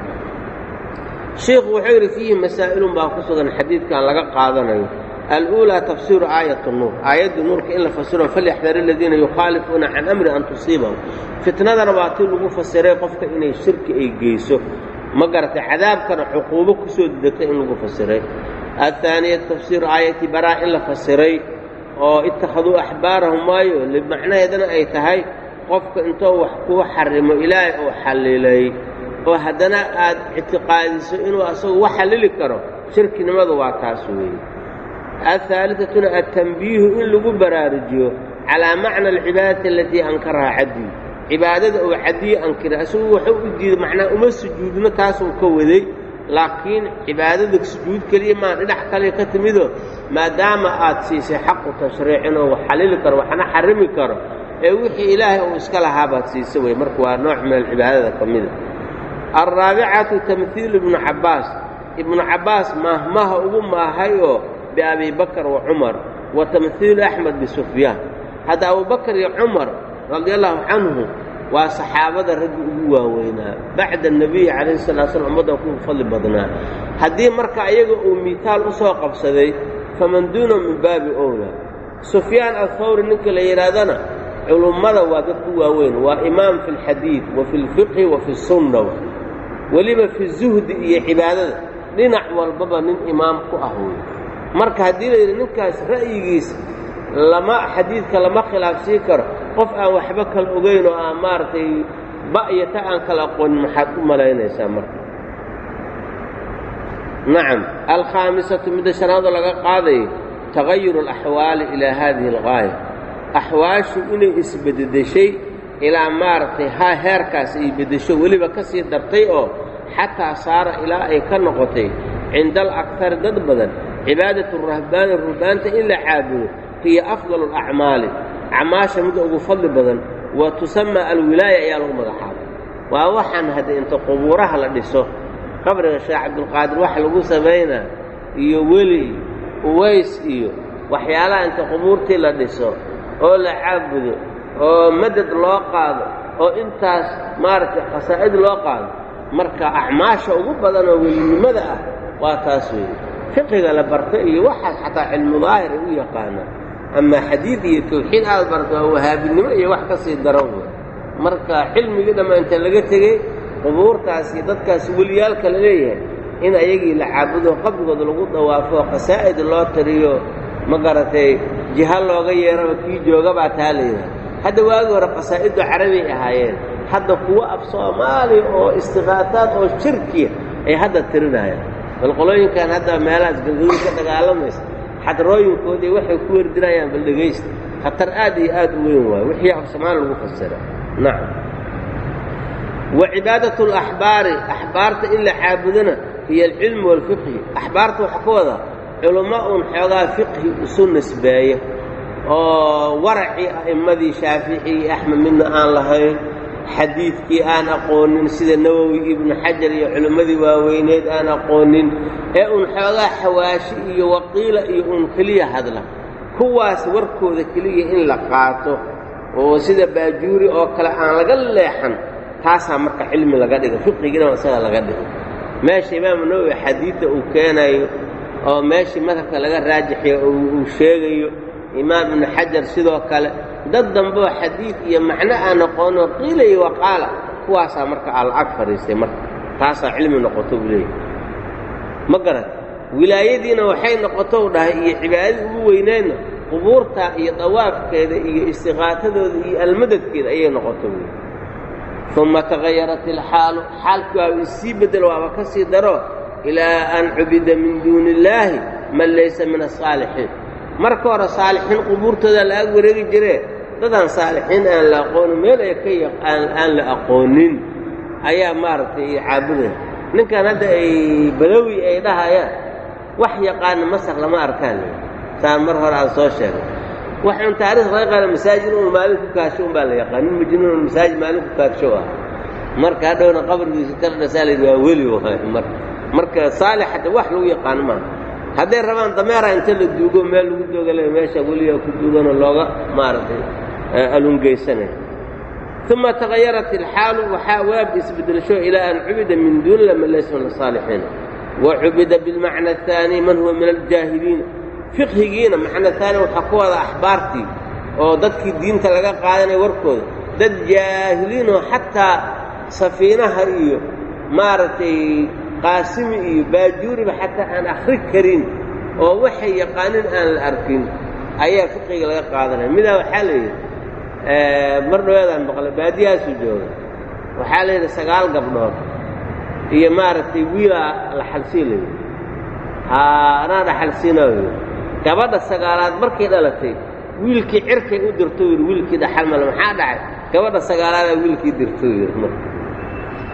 Sheikhu wuxuu yidhi fiihi masaa'ilun baa ku sugan xadiidkan laga qaadanayo. Aluulaa tafsiiru aayat nuur. Aayadda nuurka in la fasiro falyaxdar aladiina yukhaalifuuna can amri an tusiibahum. Fitnadana waa tii lagu fasiray qofka inay shirki ay geyso. Ma garatay cadaabkana cuquubo ku soo degtay in lagu fasiray aلثaaniya tafsiiru aayati baraa in la fasiray oo ittakhaduu axbaarahum waayo macnaheedana ay tahay qofka intou wax kuu xarimo ilaahay uu xallilay oo haddana aad ictiqaadiso inuu asagu wax xallili karo shirkinimadu waa taas weeye ahaaliatuna altanbiihu in lagu baraarujiyo calaa macna alcibaadati alatii ankarahaa caddii cibaadada uu caddiyo ankiray asagu waxuu u diiday macnaa uma sujuudno taasuu ka waday laakiin cibaadada sujuud keliya maa dhinac kale ka timido maadaama aad siisay xaqu tashriicin oo wax xalili karo waxna xarimi karo ee wixii ilaahay uu iska lahaa baad siisa wey marka waa nooc min alcibaadada ka mida alraabicatu tamhiilu ibnu cabbaas. Ibnu cabbaas maahmaha ugu maahay oo biabi bakar wa cumar wa tamhiilu axmed bisufyaan hadda abubakar iyo cumar radia allahu canhu waa saxaabada raggi ugu waaweynaa. Bacda anebiyi calayhi salaa slam ummaddan ku fadli badnaa. Haddii marka iyaga uu miitaal u soo qabsaday faman duuna min baabi owlaa sufyaan alfawri ninka la yidhaahdana culummada waa dad ku waaweyn. Waa imaam fi alxadiid wa fi lfiqhi wa fi sunna. Weliba fi zuhdi iyo cibaadada dhinac walbaba nin imaam ku ah wey. Marka haddii la yidhi ninkaas ra'yigiisa lama xadiidka lama khilaafsii karo qof aan waxba kala ogeyn oo aan maaragtay ba'yo ta aan kala aqoonin maxaad u malaynaysaa marka? Nacam. Alkhaamisatu midda shanaadoo laga qaadayo tagayuru alaxwaali ilaa haadihi algaaya axwaashu inay isbededeshay ilaa maaragtay ha heerkaas ay beddesho weliba ka sii dartay oo xataa saara ilaa ay ka noqotay cinda alakari dad badan. Cibaadatu rahbaani ruhbaanta in la caabudo hiya afdal alacmaali acmaasha midda ugu fadli badan wa tusamaa alwilaaya ayaa lagu magacaabay. Waa waxaan hadda inta qubuuraha la dhiso. Qabriga sheekh cabdulqaadir waxa lagu samaynaa iyo weli uways iyo waxyaalaha inta qubuurtii la dhiso oo la caabudo oo madad loo qaado oo intaas maaragtay khasaa'id loo qaado marka acmaasha ugu badan oo welinimada ah waa taas weeye. Fiqiga la barta iyo waxaas xataa cilmu daahir ay u yaqaanaan amaa xadiid iyo tawxiid aad barta waa wahaabinimo iyo wax ka sii daran wey marka cilmigii dhammaanta laga tegey qubuurtaas iyo dadkaas weliyaalka la leeyahay in ayagii la caabudo qabrigooda lagu dawaafo khasaa'id loo tariyo ma garatay jiha looga yeeraba kii joogabaa taa layidhaha hadda waagi hore qasaa'iddu carabay ahaayeen hadda kuwo af soomaaliya oo istiqaataad oo shirkiya ay hadda tirinayaan bal qolooyinkan hadda meelahaas galgaduud ka dagaalamaysa xadrooyinkoodii waxay ku werdinayaan dhegaysta khatar aad iyo aad u weyn waayo wixii af soomaaliya lagu fasira nacam wa cibaadatu alaxbaari axbaarta in la caabudana hiyo alcilmu waalfiqhi axbaarta waxaa ka wadaa culummo uun xoogaa fiqhi isu nisbeeya. Oo waracii a'immadii shaafici axmed midna aan lahayn xadiidkii aan aqoonin sida nawowi ibnu xajar iyo culimmadii waaweyneed aan aqoonin ee uun xoogaa xawaashi iyo waqiila iyo uun keliya hadla. Kuwaas warkooda keliya in la qaato oo sida baajuuri oo kale aan laga leexan taasaa marka cilmi laga dhiga fiqigina isaga laga dhigo. Meesha imaamu nawowi xadiidda uu keenayo oo meeshii madhabka laga raajixiyo uu sheegayo imaam ibnu xajar sidoo kale dad dambeo xadiid iyo macno aan aqoonoo qiila iyo waqaala kuwaasaa marka aa fadhiistay marka. Taasaa cilmi noqoto buu leeyahy ma garan wilaayadiina waxay noqoto dhahay iyo cibaadadii ugu weyneedna qubuurta iyo dawaafkeeda iyo istiqaatadooda iyo almadadkeeda ayay noqoto buy uma tagayarat ilxaalu xaalkii waaba isii bedelo waaba ka sii daro ilaa an cubida min duuni illaahi man laysa min asaalixiin marka hore saalixiin qubuurtooda la ag wareegi jiree dadaan saalixiin aan la aqoonin meel ay ka aan la aqoonin. Ayaa maaragtay caabudaya ninkan hadda ay badawi ay dhahayaan wax yaqaana masar lama arkaan. Saan mar hore aan soo sheegay. Waxaan taariikh laga qaada masaajid unu maalin ku kaasho un baa la yaqaan. Nin majnuun masaajid maalin ku kaagsho ah. Marka hadhowna qabrigiisa tardhasaalid waa weli waay. Marka marka saalix hadda wax lagu yaqaano maaha hadday rabaan dameera inta la duugo meel lagu doogale meesha weligaa ku duuganoo looga maaragtay alungeysanaya uma tagayarat ilxaalu waxaa waab isbedelasho ilaa an cubida min duunila man laysa min asaalixiin wa cubida bilmacna ahaani man huwa min aljaahiliina fiqhigiina macna aani waxaa ku wada axbaartii oo dadkii diinta laga qaadanaya warkooda. Dad jaahiliinoo xataa safiinaha iyo maaragtay qaasimi iyo baajuuriba xataa aan akhri karin oo waxay yaqaanin aan la arkin ayaa fiqiga laga qaadanaya. Midaa waxaa la yidhi mar dhaweedaan maqlay baadiyahaasuu jooga waxaa la yidhi sagaal gabdhood iyo maaragtay wiilaa la xalsii la yidhi. Haa anaa dhaxalsiinayo gabadha sagaalaad markay dhalatay wiilkii cirkay u dirtou yidhi wiilkii dhaxal male maxaa dhacay? Gabadha sagaalaadaa wiilkii dirtou yidhi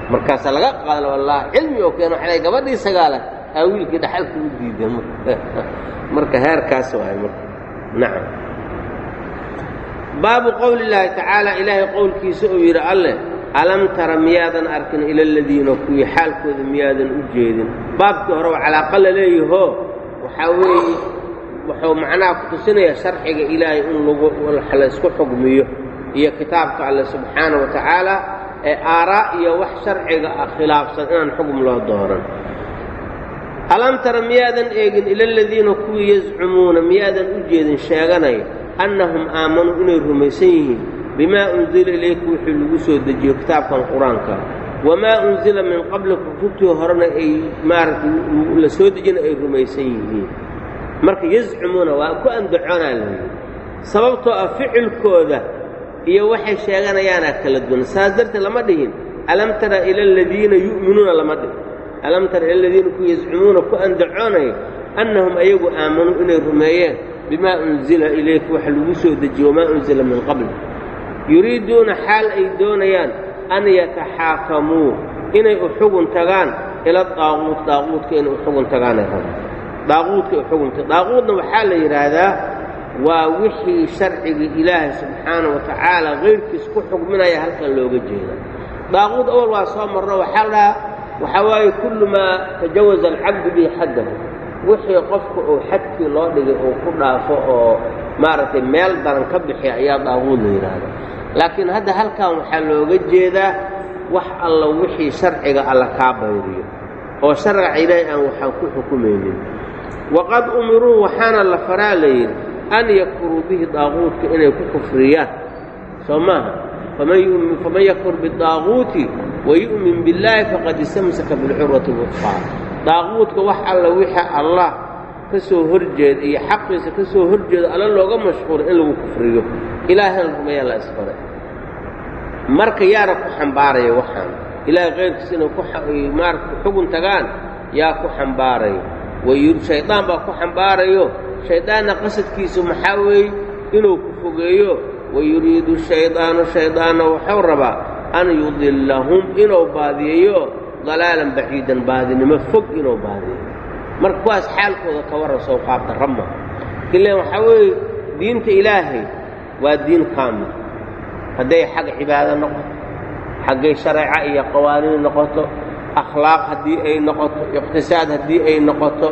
marka markaasaa laga qaadana wallaahi cilmi oo keeno waxay gabadhii sagaalaad aa wiilkii dhaxalka u diiday marka. Heerkaas waay marka nacam. Baabu qowli illaahi tacaala ilaahay qowlkiisa uu yidhi alleh alam tara miyaadan arkin ila aladiina kuwii xaalkooda miyaadan u jeedin? Baabkii hore waa la leeyaho waxaa weeye wuxuu macnaha ku tusinayaa sharciga ilaahay in lagu la isku xugmiyo iyo kitaabka alle subxaana wa tacaala ee aaraa iyo wax sharciga ah khilaafsan inaan xugum loo dooran. Alam tara miyaadan eegin ila aladiina kuwii yazcumuuna miyaadan u jeedin sheeganaya annahum aamanuu inay rumaysan yihiin bimaa unzila ilayka wixii lagu soo dejiyo kitaabkan qur'aanka. Wamaa unzila min qablika kutubtii horena ay maaragtay la soo dejina ay rumaysan yihiin. Marka yazcumuuna waa ku andacoonaa layidhi sababtoo ah ficilkooda iyo waxay sheeganayaana kala duwan. Saas darteed lama dhihin. Alam tara ila aladiina yu'minuuna lama dhihin. Alam tara ila aladiina ku yazcumuuna ku andacoonaya annahum ayagu aamanuu inay rumeeyeen bimaa unzila ilayka waxa lagu soo dejiye wamaa unzila min qabli yuriiduuna xaal ay doonayaan an yataxaakamuu inay u xugun tagaan ila daaquut daaquudka inay u xugun tagaanay rabaan. Daaquudka ay xugunta daaquudna waxaa la yidhaahdaa waa wixii sharcigii ilaahay subxaana wa tacaala kayrkiis ku xugminaya halkan looga jeeda daaquud awal waa soo marno waxaa la dhahaa waxaa waaye kullu maa tajawaza alcabdu bihi xaddahu. Wixii qofka uu xadkii loo dhigay uu ku dhaafo oo maaragtay meel daran ka bixiya ayaa daaquud la yidhaahda laakiin hadda halkan waxaa looga jeedaa wax alla wixii sharciga alla kaa bayriyo oo sharciga ilaahay aan waxaan ku xukumaynin. Waqad umiruu waxaana la faraa layidhi an yakfuruu bihi daaquudka inay ku kufriyaan. Soo maaha? Faman yakfur bidaaquuti wayu'min billaahi faqad istamsaka bilcurwati lwufqaa daaquudka wax alla wixii allah ka soo horjeeda iyo xaqiisa ka soo horjeeda alla looga mashquula in lagu kufriyo. Ilaahayna rumeeyaa la isfaray marka yaana ku xambaaraya waxaan. Ilaahay kayrkiisa inay maarata xugun tagaan yaa ku xambaaraya. Shaydaan baa ku xambaarayo shayddaanna qasadkiisu maxaa weeye? Inuu ku fogeeyo. Wayuriidu shaydaanu shaydaanna wuxuu rabaa an yudillahum inuu baadiyeeyo. Dalaalan baciidan baadinimo fog inuu baadiyeeyo marka kuwaas xaalkooda ka warran soo qaabta rama. Ileen waxaa weeye diinta ilaahay waa diin kaamil. Hadday xag cibaado noqoto xaggay shareeco iyo qawaaniin noqoto akhlaaq haddii ay noqoto iqtisaad haddii ay noqoto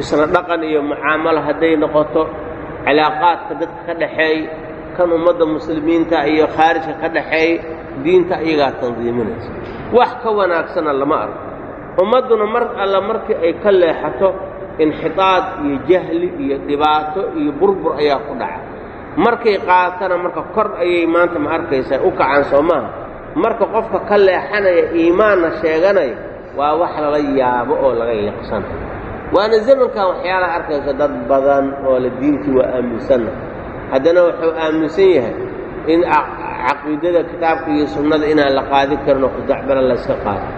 isla dhaqan iyo mucaamalo hadday noqoto cilaaqaadka dadka ka dhaxeey kan ummadda muslimiinta iyo khaarijka ka dhaxeey diinta iyagaa tandiiminaysa wax ka wanaagsana lama arko. Ummadduna mar alla markii ay ka leexato inxitaad iyo jahli iyo dhibaato iyo burbur ayaa ku dhaca. Markay qaatana marka kor ayay maanta ma arkaysaa u kacaan soo maaha. Marka qofka ka leexanaya iimaanna sheeganaya waa wax lala yaabo oo laga yaqsanayo waana zamankan waxyaalaha arkaysa dad badan oo la diintii waa aaminsanna haddana wuxuu aaminsan yahay in caqiidada kitaabka iyo sunnada inaan la qaadi karinoo khudacbala layska qaado.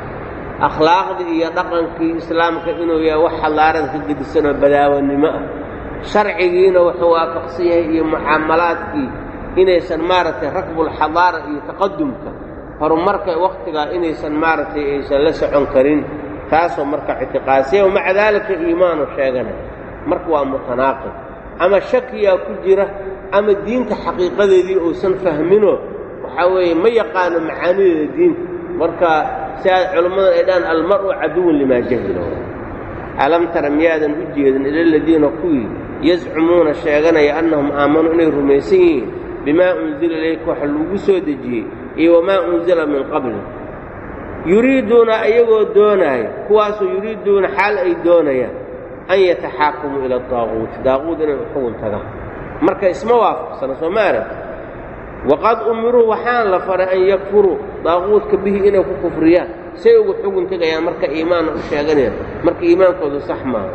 Akhlaaqdii iyo dhaqankii islaamka inuu yahay wax hallaarada ka gedisanoo badaawanimo ah. Sharcigiina wuxuu waafaqsan yahay iyo mucaamalaadkii inaysan maaragtay rakbulxadaara iyo taqadumka horumarka wakhtigaa inaysan maaragtay aysan la socon karin taasoo marka ictiqaadsiya wamaca daalika iimaanu sheeganaya marka waa mutanaaqib ama shakiyaa ku jira ama diinta xaqiiqadeedii uusan fahminoo waxaa weeye ma yaqaano macaanideeda diinta. Marka si aad culimmadan ay dhahaan almar'u caduwun limaa jahila. Alam tara miyaadan u jeedin ila ladiina kuwii yazcumuuna sheeganaya annahum aamanuu inay rumaysan yihiin bimaa unzila ilayka waxa lagu soo dejiyey iyo wamaa unzila min qabli yuriiduuna iyagoo doonaaya kuwaasoo yuriiduuna xaal ay doonayaan an yataxaakamuu ila daaquuti daaquud inay xugun tagaan. Marka isma waafaqsana soo ma arag? Waqad umiruu waxaan la faray an yakfuruu daaquudka bihi inay ku kufriyaan say ugu xugun tegayaan marka iimaanna u sheeganayaan marka iimaankoodu sax maaha.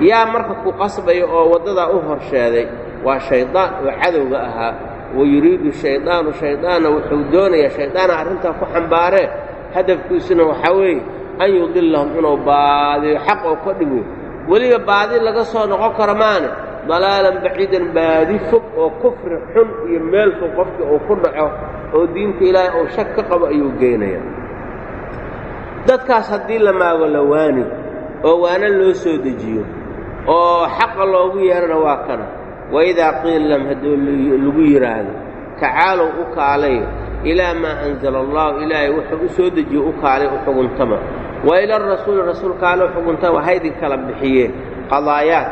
Yaa marka ku qasbaya oo waddadaa u horsheeday waa shaydaan oo cadowga ahaa. Wa yuriidu shaydaanu shaydaanna wuxuu doonayaa shaydaana arrintaa ku xambaaree hadafkiisuna waxaa weeye an yudilahum inuu baadiyo xaq oo ka dhigo weliba baadi laga soo noqon karo maane dalaalan baciidan baadi fog oo kufri xun iyo meel fog qofkii uu ku dhaco oo diinta ilaahay uu shak ka qabo ayuu geynaya dadkaas haddii la maago la waani oo waana loo soo dejiyo oo xaqa loogu yeerana waa kana. Waidaa qiila lahum hadduu lagu yidhaahdo tacaalow u kaalay ilaa maa anzala allahu ilaahay wuxuu u soo dejiyo u kaalay u xuguntama wa ila arasuuli rasuulkaale u xuguntama haydin kala bixiyeen qadaayaat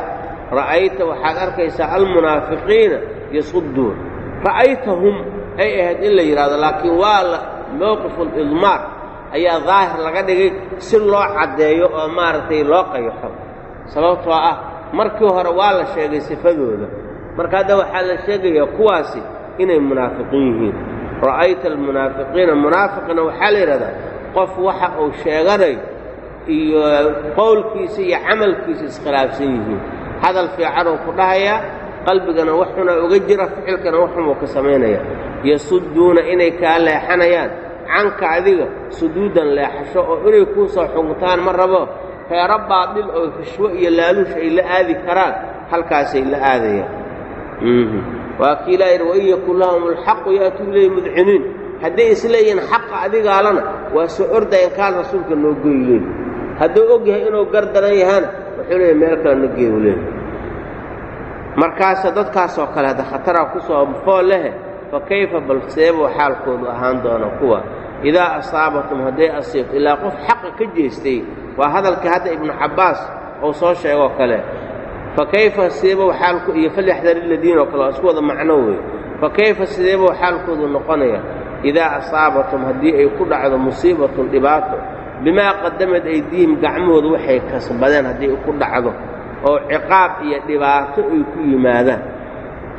ra'ayta waxaad arkaysaa almunaafiqiina yasudduun ra'aytahum ay ahayd in la yidhahdo laakiin waa la mowqifu lidmaar ayaa daahir laga dhigay si loo caddeeyo oo maaragtay loo qayaxo sababtoo ah markii hore waa la sheegay sifadooda marka hadda waxaa la sheegayaa kuwaasi inay munaafiqiin yihiin ra'ayta almunaafiqiina munaafiqina waxaa la yidhahdaa qof waxa uu sheeganayo iyo qowlkiisa iyo camalkiisa iskhilaafsan yihiin. Hadal fiicanuu ku dhahayaa qalbigana wax xuna uga jira ficilkana wax xun uu ka samaynaya yasudduuna inay kaa leexanayaan. Canka adiga suduudan leexasho oo inay kuu soo xugtaan ma rabo. Reero baadil oo rishwo iyo laaluush ay la aadi karaan halkaasay la aadayaan waa kii ilaa yidhi wain yakun lahum alxaqu ya'tuu ilayhi mudciniin. Hadday isleeyihiin xaqa adigaalana waa soo ordayan kaan rasuulka noo goyleen hadduu og yahay inuu gar daran yahana wuxuu leeyahy meel kale na geeyu leeyahy markaasa dadkaasoo kale hadda khataraa ku soo fool lehe fa kayfa bal seebuu xaalkoodu ahaan doona kuwa? Idaa asaabatum hadday asiibto ilaa qof xaqa ka jeestay waa hadalkii hadda ibnu cabbaas uu soo sheegoo kale fa kayfa sideebuu xaalku iyo falyaxdar iladiin oo kale waa isku wada macno wey fa kayfa sideebuu xaalkoodu noqonaya idaa asaabatum haddii ay ku dhacdo musiibatun dhibaato bimaa qadamad aydiihim gacmahooda waxay kasbadeen haddii ay ku dhacdo oo ciqaab iyo dhibaato ay ku yimaadaan.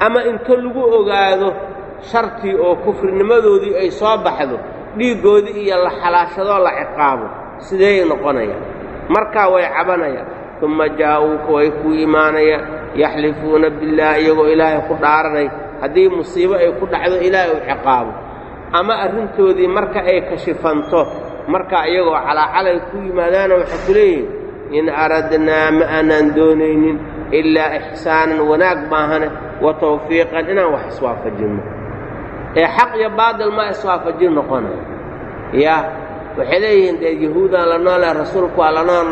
Ama inta lagu ogaado shartii oo kufrinimadoodii ay soo baxdo dhiiggoodii iyo la xalaashadoo la ciqaabo sideey noqonayaan markaa way cabanayaan umma jaa'uuka way kuu imaanayaan yaxlifuuna billaah iyagoo ilaahay ku dhaaranay haddii musiibo ay ku dhacdo ilaahay uu ciqaabo ama arrintoodii marka ay kashifanto markaa iyagoo calaacalay ku yimaadaana waxay ku leeyihiin in aradnaa ma aanaan doonaynin ilaa ixsaanan wanaag maahane wa tawfiiqan inaan wax iswaafajinno ee xaq iyo baadil ma iswaafajin noqonaya ya waxay leeyihiin dee yahuudaan la noolahay rasuulku waa la nool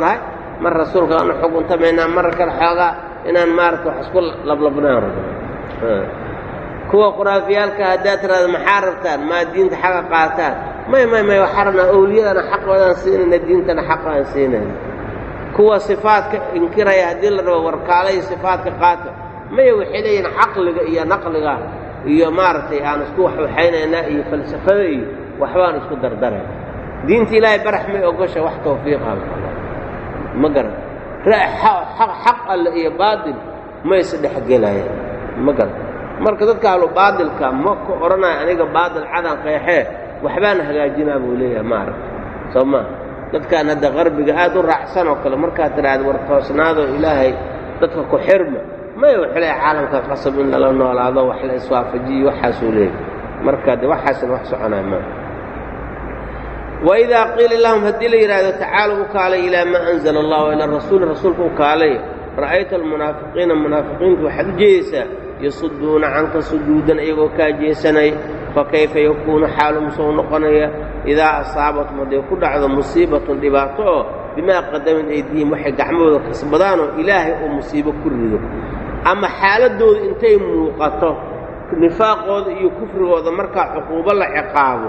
mar rasuulka aanu xuguntamaynaa mar kale xoogaa inaan maarata wax isku lablabnaan rabno. Kuwa quraafiyaalka haddaad tiraada maxaa rabtaan? Maa diinta xaqa qaataan? May may may waxaa rabnaa owliyadana xaqoodaan siinayna diintana xaqa aan siinayna. Kuwa sifaadka inkiraya haddii la rabo warkaalay sifaadka qaata maya waxay leeyihiin caqliga iyo naqliga iyo maaragtay aan isku waxwaxaynaynaa iyo falsafada iyo waxbaan isku dardaray. Diinta ilaahay barax may ogosha wax tawfiiqaa ma garan. Xaq alle iyo baatil ma is dhexgelayaan ma garan. Marka dadka ahlu baatilka ma ka odhanaya aniga baatil cadan qeexee waxbaan hagaajinaa buu leeyahay maaragta soo maa dadkaan hadda qarbiga aad u raacsan oo kale markaad tidhaahda war toosnaadoo ilaahay dadka ku xirma maya wuxuu leeyahay caalamka qasab in lala noolaado wax la iswaafajiyo waxaasuu leeyahay. Marka de waxaasna wax soconaya maa waidaa qiila lahum haddii la yidhaahdo tacaala u kaalay ilaa maa anzala allah ila rasuuli rasuulka u kaalay ra'ayta almunaafiqiina munaafiqiintu waxaad u jeedaysaa yasuduuna canka suduudan iyagoo kaa jeesanay fakayfa yakuunu xaalum sou noqonaya idaa asaabatum hadday ku dhacdo musiibatun dhibaato oo bimaa qadamin aydiihim waxay gacmahooda kasbadaanoo ilaahay uu musiibo ku rido ama xaaladdooda intay muuqato nifaaqooda iyo kufrigooda markaa cuquubo la ciqaabo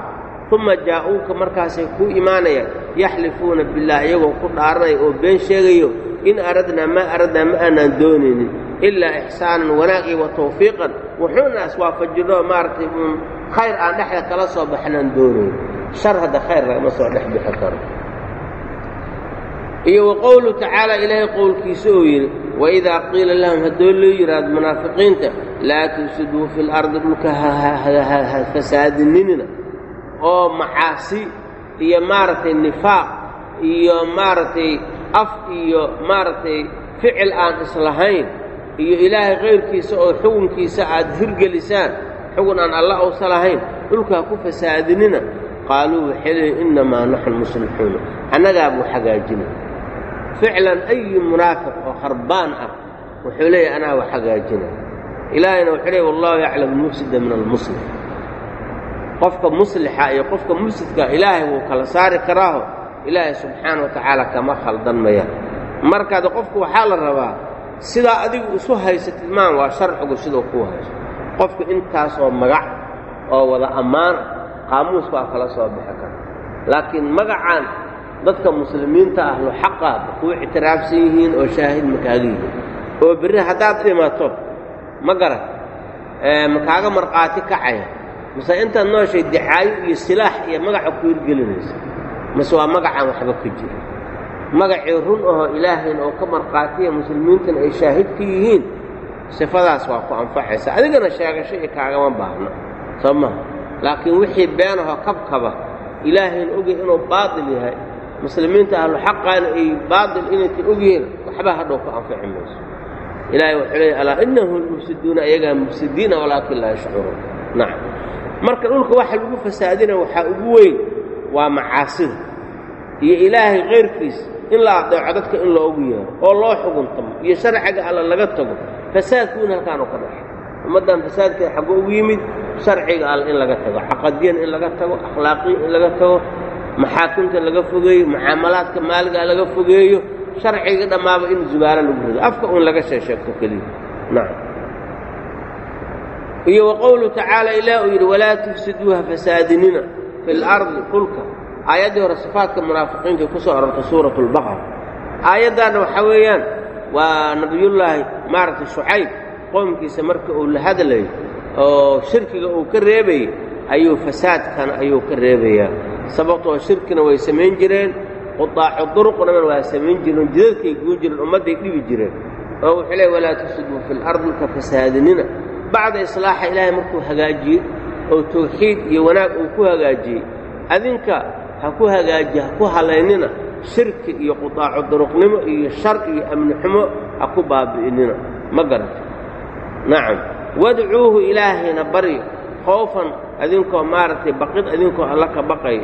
uma jaa'uuka markaasay kuu imaanayaan yaxlifuuna billaah iyagoo ku dhaaranaya oo been sheegayo in aradnaa maa aradnaa ma aanaan doonaynin ilaa ixsaanan wanaag iyo wa tawfiiqan wuxuuna iswaafajinoo maaragtay uun khayr aan dhexda kala soo baxnaan doonayn shar hadda khayr lagama soo dhex bixi karo. Iyo wa qowluhu tacaala ilaahay qowlkiisa oo yidhi waidaa qiila lahum haddoo loo yidhaahdo munaafiqiinta laa tufsiduu fi lardi dhulka ha fasaadininina oo macaasi iyo maaragtay nifaaq iyo maaragtay af iyo maaragtay ficil aan islahayn iyo ilaahay kayrkiisa oo xukunkiisa aad hirgelisaan xugun aan alla uusa lahayn dhulka ha ku fasaadinina qaaluu waxay leeyiin innamaa naxnu muslixuuna annagaa buu ficlan ayi munaafiq oo kharbaan ah wuxuu leeyahy anaa wax hagaajina ilaahayna wuxuu leey wallahu yaclam almufsida min almuslix qofka muslixa iyo qofka mufsidka ilaahay wuu kala saari karaaho ilaahay subxaana wa tacaala kama khaldan mayaan markaad qofku waxaa la rabaa sidaa adigu isu haysatid maan waa sharcigu siduu kuu hayso qofku intaas oo magac oo wada ammaan qaamuuska waa kala soo bixi kara. Laakiin magacaan dadka muslimiinta ahlu xaqa kuu ictiraafsan yihiin oo shaahid makaaga yihiin oo berri haddaad dhimato ma garan makaaga markhaati kacaya mase intaad nooshay dicaayo iyo silaax iyo magaca ku hirgelinaysa mase waa magacaan waxba ka jira. Magacii run ahoo ilaahayna oo ka markhaatiya muslimiintana ay shaahid ka yihiin sifadaas waa ku anfacaysa. Adigana sheegasho iyo kaagama baahno soo maha laakiin wixii beenahoo kabkaba ilaahayna ogay inuu baatil yahay muslimiinta ahlu xaqaana ay baatil inayta ogyihiin waxba hadhow ku anfici mayso. Ilaahay wuxuu leeyay alaa innahum lmufsiduuna ayagaa mufsidiina walaakin laa yashcuruun. Nacam marka dhulka waxa lagu fasaadina waxaa ugu weyn waa macaasida. Iyo ilaahay kayrkiis in la adeeco dadka in loogu yeero oo loo xuguntamo iyo sharciga alla laga tago fasaadkuina halkaanu ka dhashay ummaddan fasaadkeeda xaggo ugu yimid sharciga alla in laga tago caqadiyan in laga tago akhlaaqiya in laga tago maxaakimta laga fogeeyo mucaamalaadka maaliga laga fogeeyo sharciga dhammaaba in zubaalo lagu rido afka un laga sheesheegto keliya nacam iyo wa qowluhu tacaala ilaah uu yidhi walaa tufsiduuha fasaadinina fi lardi dhulka aayaddii hore sifaadka munaafiqiinta ku soo arortay suuratu lbaqara aayaddaanna waxaa weeyaan waa nabiyullaahi maaragtay shucayb qoomkiisa marka uu la hadlayo oo shirkiga uu ka reebayey ayuu fasaadkan ayuu ka reebayaa. Sababtoo shirkina way samayn jireen qudaacu duruqnaman waa samayn jireen jidadkay guun jireen ummadday dhibi jireen. Oo wuxuu leey walaa tufsiduu fi lardi dhulka fasaadinina bacda islaaxa ilaahay markuu hagaajiyey oo tawxiid iyo wanaag uu ku hagaajiyey adinka ha ku hagaajiye ha ku halaynina shirki iyo qudaaco duruqnimo iyo shar iyo amni xumo ha ku baabi'inina. Ma garata nacam. Wadcuuhu ilaahayna baryo khoofan adinkoo maaragtay baqid adinkoo alla ka baqaya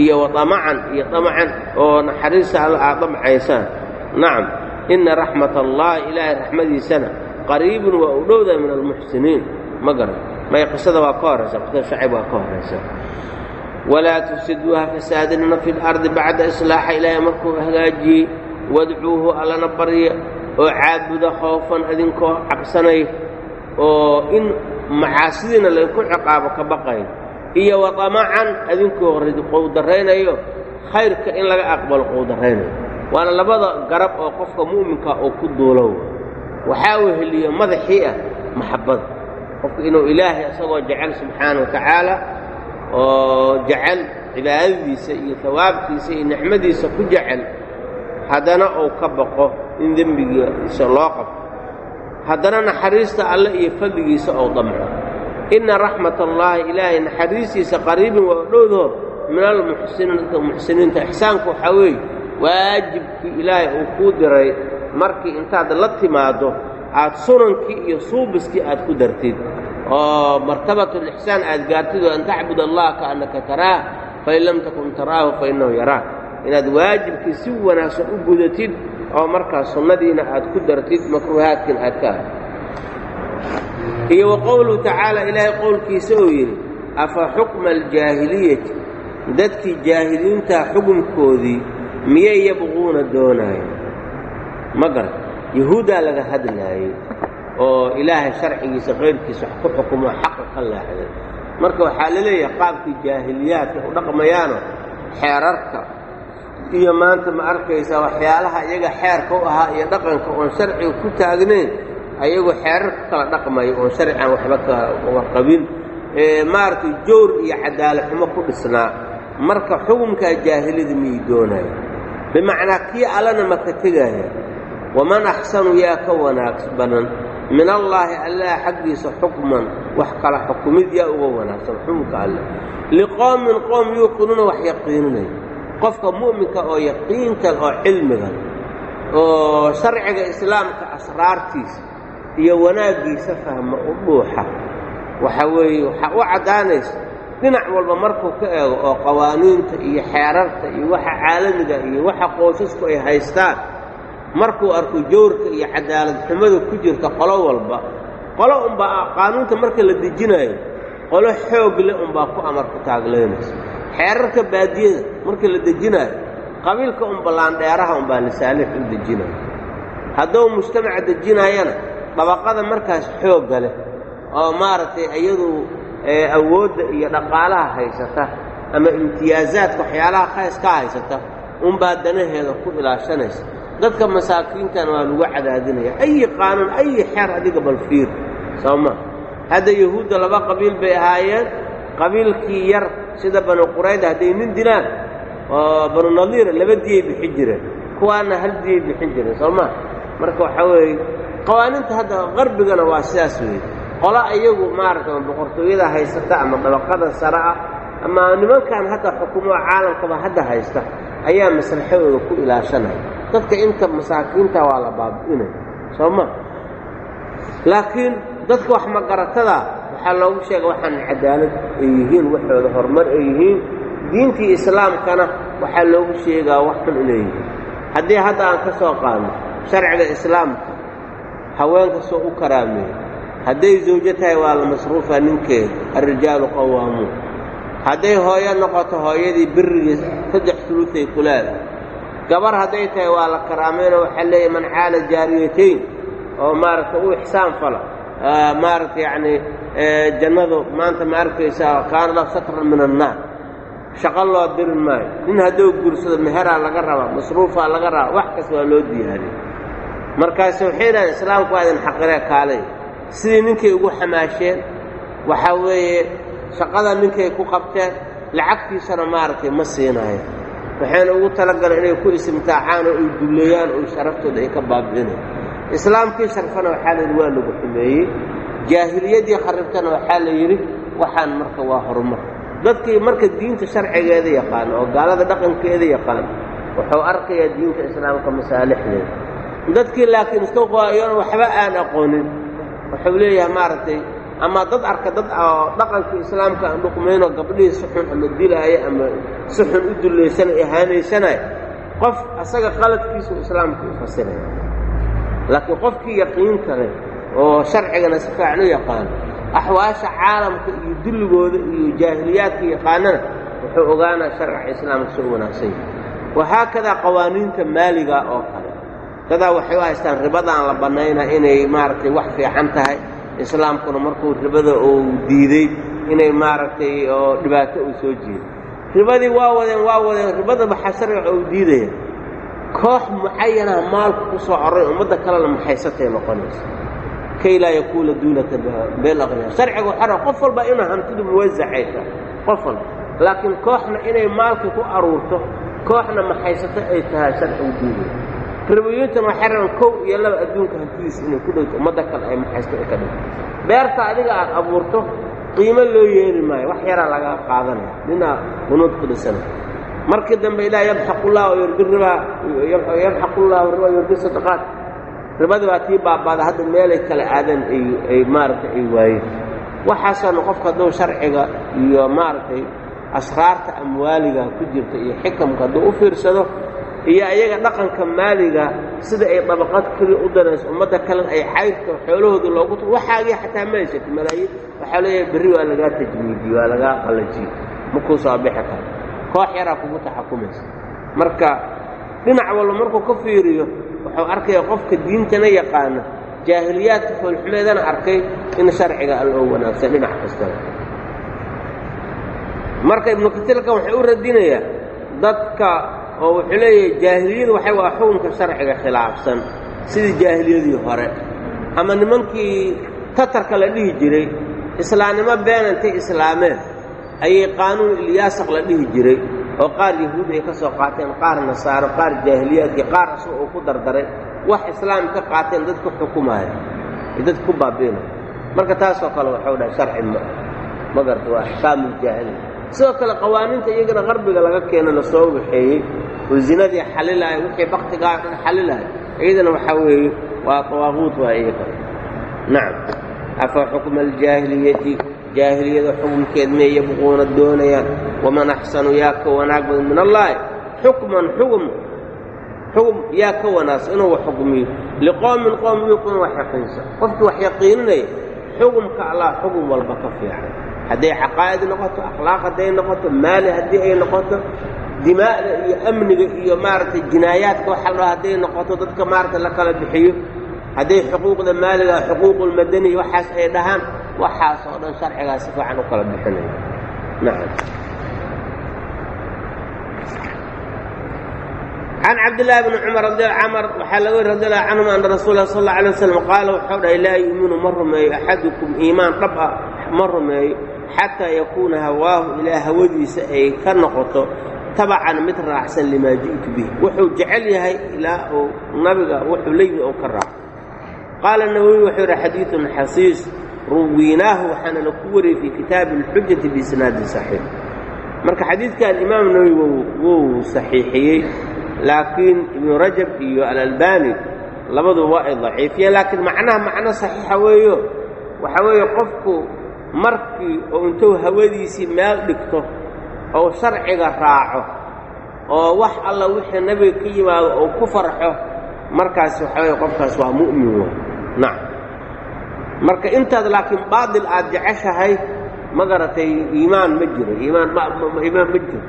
iyo wadamacan iyo damacan oo naxariista alla aad damcaysaan nacam. Inna raxmat allaahi ilaahay raxmadiisana qariibun waa u dhowdaa min almuxsiniin. Ma garan. May qisada waa ka horaysa qisada shacib waa ka horaysa walaa tufsiduuha fasaadinna fi lardi bacda islaaxa ilaahay markuu hagaajiyey wadcuuhu allana barya oo caabuda khoofan adinkoo cabsanay oo in macaasidiina laydku ciqaabo ka baqayn. Iyo wadamacan adinkoo qowdarraynayo khayrka in laga aqbalo qowdarraynayo waana labada garab oo qofka mu'minka oo ku duulow waxaa weheliyo madaxii ah maxabbada qofku inuu ilaahay isagoo jecel subxaana wa tacaala oo jecel cibaadadiisa iyo hawaabkiisa iyo nicmadiisa ku jecel haddana uu ka baqo in dembigiisa loo qabto. Haddana naxariista alle iyo fadligiisa ou damco. Inna raxmat allaahi ilaahay naxariistiisa qariibin waa dhowdoo min almuxsiniin dadka muxsiniinta. Ixsaanku waxaa weeye waajibkii ilaahay uu kuu diray markii intaad la timaaddo aad sunankii iyo suubiskii aad ku dartid. Oo martabatulixsaan aad gaartid oo an tacbud allaha kaannaka taraah fain lam takun taraahu fa innahu yaraak. Inaad waajibkii si wanaagsan u gudatid oo markaas sunnadiina aad ku dartid makruuhaadkiina aad ka ah iyo wa qowluhu tacaala ilaahay qowlkiisa uu yidhi afa xukma aljaahiliyati? Dadkii jaahiliintaa xukunkoodii miyay yabquuna doonaayo ma garan yahuuddaa laga hadlaayey oo ilaahay sharcigiisa qayrkiisa ku xukumo xaqa ka leexday. Marka waxaa la leeyahay qaabkii jaahiliyaadka u dhaqmayaano xeerarka iyo maanta ma arkaysaa waxyaalaha iyaga xeerka u ahaa iyo dhaqanka oon sharciga ku taagnayn ayagoo xeerarka kala dhaqmaya oon sharcigan waxba ka warqabin. Maaragtay jowr iyo cadaalad xumo ku dhisnaa. Marka xukunkaa jaahiliyada miyay doonaya? Bimacnaa kii allana maka tegaaya waman axsanu yaa ka wanaags banan min allaahi allah xaggiisa xukman wax kala xukumid yaa uga wanaagsan xukunka alleh liqowmin qoom yuuqinuuna wax yaqiininaya qofka mu'minka oo yaqiinkan oo cilmigan oo sharciga islaamka asraartiisa iyo wanaaggiisa fahma u dhuuxa waxa weeye waxaa u caddaanaysa dhinac walba markuu ka eego oo qawaaniinta iyo xeerarta iyo waxa caalamiga iyo waxa qoysasku ay haystaan markuu arko jawrka iyo cadaalad xumada ku jirta qolo walba qolo unbaa qaanuunta marka la dejinayo qolo xoog leh unbaa ku amar ku taaglaynaysa. Xeerarka baadiyada marka la dejinaayo qabiilka unba laandheeraha unbaa lisaalix u dejinayo hadduu mujtamaca dejinaayana dabaqada markaas xoogga leh oo maaragtay iyadu awoodda iyo dhaqaalaha haysata ama imtiyaazaadka waxyaalaha khays ka haysata unbaa danaheeda ku ilaashanaysa dadka masaakiintan waa lagu cadaadinaya. Ayi qaanuun ayi xeer adiga bal fiir. Soo ma? Hadda yahuudda laba qabiil bay ahaayeen. Qabiilkii yar sida banu qurayda hadday nin dilaan oo banu nadiir laba diyay bixin jireen. Kuwaana hal diyay bixin jireen. Soo ma? Marka waxaa weeye qawaaniinta hadda qarbigana waa sidaas weeye. Qolo iyagu maaragta boqortooyada haysata ama dabaqada sare ah ama nimankan hadda xukumo caalamkaba hadda haysta ayaa maslaxadooda ku ilaashanaya dadka inta masaakiinta waa la baabi'inaya soo ma laakiin dadka wax magaratada waxaa loogu sheega waxaan cadaalad ay yihiin waxooda horumar ay yihiin. Diintii islaamkana waxaa loogu sheegaa wax xun inay yihiin. Haddii hadda aan ka soo qaadno sharciga islaamka haweenka soo u karaameeyo hadday zawjo tahay waa la masruufaa ninkeeda alrijaalu qawaamuun. Hadday hooyo noqoto hooyadii birigii saddex suluutay ku leedahay gabar hadday tahay waa la karaameynoo waxaa leeyahy man caala jaariyatayn oo maaragtay u ixsaan fala maaragta yacnii jannadu maanta ma arkaysaa kaana lahu satran min annaar. Shaqo loo diri maayo. Nin hadduu gursado meheraa laga rabaa masruufaa laga rabaa wax kas waa loo diyaariyey. Markaase waxay dhahaen islaamku waa idin xaqiree kaalay. Sidii ninkay ugu xamaasheen waxaa weeye shaqada ninkay ku qabteen lacagtiisana maaragtay ma siinaayo waxayna ugu talagaleen inay ku istimtaacaan oo ay dulleeyaan oo sharaftooda ay ka baabi'inayan islaamkii sharfana waxaa la yidhi waa lagu xumeeyey. Jaahiliyadii kharibtana waxaa la yidhi waxaan marka waa horumar. Dadkii marka diinta sharcigeeda yaqaan oo gaalada dhaqankeeda yaqaan wuxuu arkayaa diinta islaamka masaalixdeeda. Dadkii laakiin iska qoayoon waxba aan aqoonin wuxuu leeyahay maaragtay ama dad arka dad oo dhaqanka islaamka aan dhuqmaynoo gabdhihii si xun ama dilaaya ama si xun u dullaysanay ihaanaysanaya qof asaga qaladkiisu islaamka u fasiraya. Laakiin qofkii yaqiinta leh oo sharcigana si fiican u yaqaan axwaasha caalamka iyo dulligooda iyo jaahiliyaadka yaqaanana wuxuu ogaanaa sharciga islaamka u wanaagsan yahay. Wahaakadaa qawaaniinta maaliga oo kale. Dadaa waxay u haystaan ribadaan la bannaynaa inay maaragtay wax fiican tahay islaamkuna markuu ribada uu diiday inay maaragtay oo dhibaato uu soo jeedo ribadii waa wadeen waa wadeen. Ribada maxaa sharciga uu diidaya? Koox mucayanaha maalku ku soo coray ummadda kalena maxaysatay noqonaysa. Kay laa yakuuna duunaka beel aqniya sharciga xora qof walba inay hantidu muwasaxay tahay qof walba. Laakiin kooxna inay maalkii ku aruurto kooxna maxaysato ay tahay sharcigu diidaya waxay rabaan kow iyo laba adduunka hantidiisa inay ku dhowto ummadda kale ay maxaysto ay ka dhigto beerta adiga aad abuurto qiimo loo yeeli maayo. Wax yaraa lagaa qaadanaya. Ninaa bunuud ku dhisana. Markii dambe ilaah yamxaqullahu yordi ribaa yamxaqullahu ribaa yordi sadaqaat. Ribadii baa tii baabada hadda meelay kala aadan ay ay maaragtay ay waayeen. Waxaasaana qofka hadduu sharciga iyo maaragtay asraarta amwaaliga ku jirta iyo xikamka hadduu u fiirsado iyo ayaga dhaqanka maaliga sida ay dabaqad keli u danayso ummadda kalen ay cayrka xoolahooda loogu t waxaagii xataa ma haysata malaayiin waxaa leeyahay berri waa lagaa tajmiidiye waa lagaa qallajiye makuu soo bixi karo. Koox yaraa kugu taxakumaysa. Marka dhinac walba markuu ka fiiriyo wuxuu arkaya qofka diintana yaqaana jaahiliyaadka foolxumeedana arkay in sharciga alloo wanaagsan dhinac kastaba. Marka ibnu katiilkan waxay u radinayaa dadka oo wuxuu leeyahay jaahiliyadu waxay waa xukunka sharciga khilaafsan. Sidii jaahiliyadii hore. Ama nimankii tatarka la dhihi jiray islaamnimo been intay islaameen ayay qaanuun ilyaasaq la dhihi jiray oo qaar yahuud ay ka soo qaateen qaar nasaaro qaar jaahiliyaadkii qaar asag uu ku dardaray wax islaam ka qaateen dadka xukumaaya ee dadka ku baabi'inaya marka taasoo kale waxuu dhahay sharci ma ma garta waa axkaamuljaahiliya sidoo kale qawaaniinta iyagana qarbiga laga keeno la soo waxeeyey oo zinadii xalilahay wixii baktigaa dhan xalilahay iyadana waxaa weeye waa dawaaquud waa iyagana nacam afa xukma aljaahiliyati? Jaahiliyada xukunkeed miyay yabquuna doonayaan? Waman axsanu yaa ka wanaag badan min allaahi xukman xugum xugum yaa ka wanaagsan. Inuu wax xukmiyo. Liqowmin qowm yuuqin wax yaqiinsan. Qofkii wax yaqiininaya xugumka allah xugum walba ka fiican. Hadday caqaa'id noqoto akhlaaq hadday noqoto maali haddii ay noqoto dimaa'da iyo amniga iyo maaragtay jinaayaadka waxa la dhaha hadday noqoto dadka maaragtay la kala bixiyo. Hadday xuquuqda maaliga xuquuqulmadaniya waxaas ay dhahaan waxaas oo dhan sharcigaas si fiican u kala bixinaya nacam can cabdillaahi bni cumar camar waxaa laga weri radi allahu canhum ana rasuul lah sal alla alay waslam qaala wuxuu dhahay laa yuuminu ma rumeeyo axadukum iimaan dhab ah ma rumeeyo xataa yakuuna hawaahu ilaa hawadiisa ay ka noqoto tabacan mid raacsan limaa ji'tu bih wuxuu jecel yahay ilaa uu nabiga wuxuu leeyihi ou ka raaco. Qaala nawowi wuxuu yidhi xadiidun xasiis ruwiinaahu waxaana la ku wariyey fii kitaabi alxujati biisnaadin saxiix. Marka xadiidkan imaam nawowi wuu saxiixiyey laakiin ibnu rajab iyo alalbani labaduba waa ay daciifiyeen laakiin macnaha macno saxiixa weeyo. Waxaa weeye qofku markii oo intuu hawadiisii meel dhigto ou sharciga raaco oo wax alla wixii nebiga ka yimaado ou ku farxo markaas waxaa weye qofkaas waa mu'min wey nacam marka intaad laakiin baadil aad jeceshahay ma garatay iimaan ma jiro iimaan iimaan ma jiro.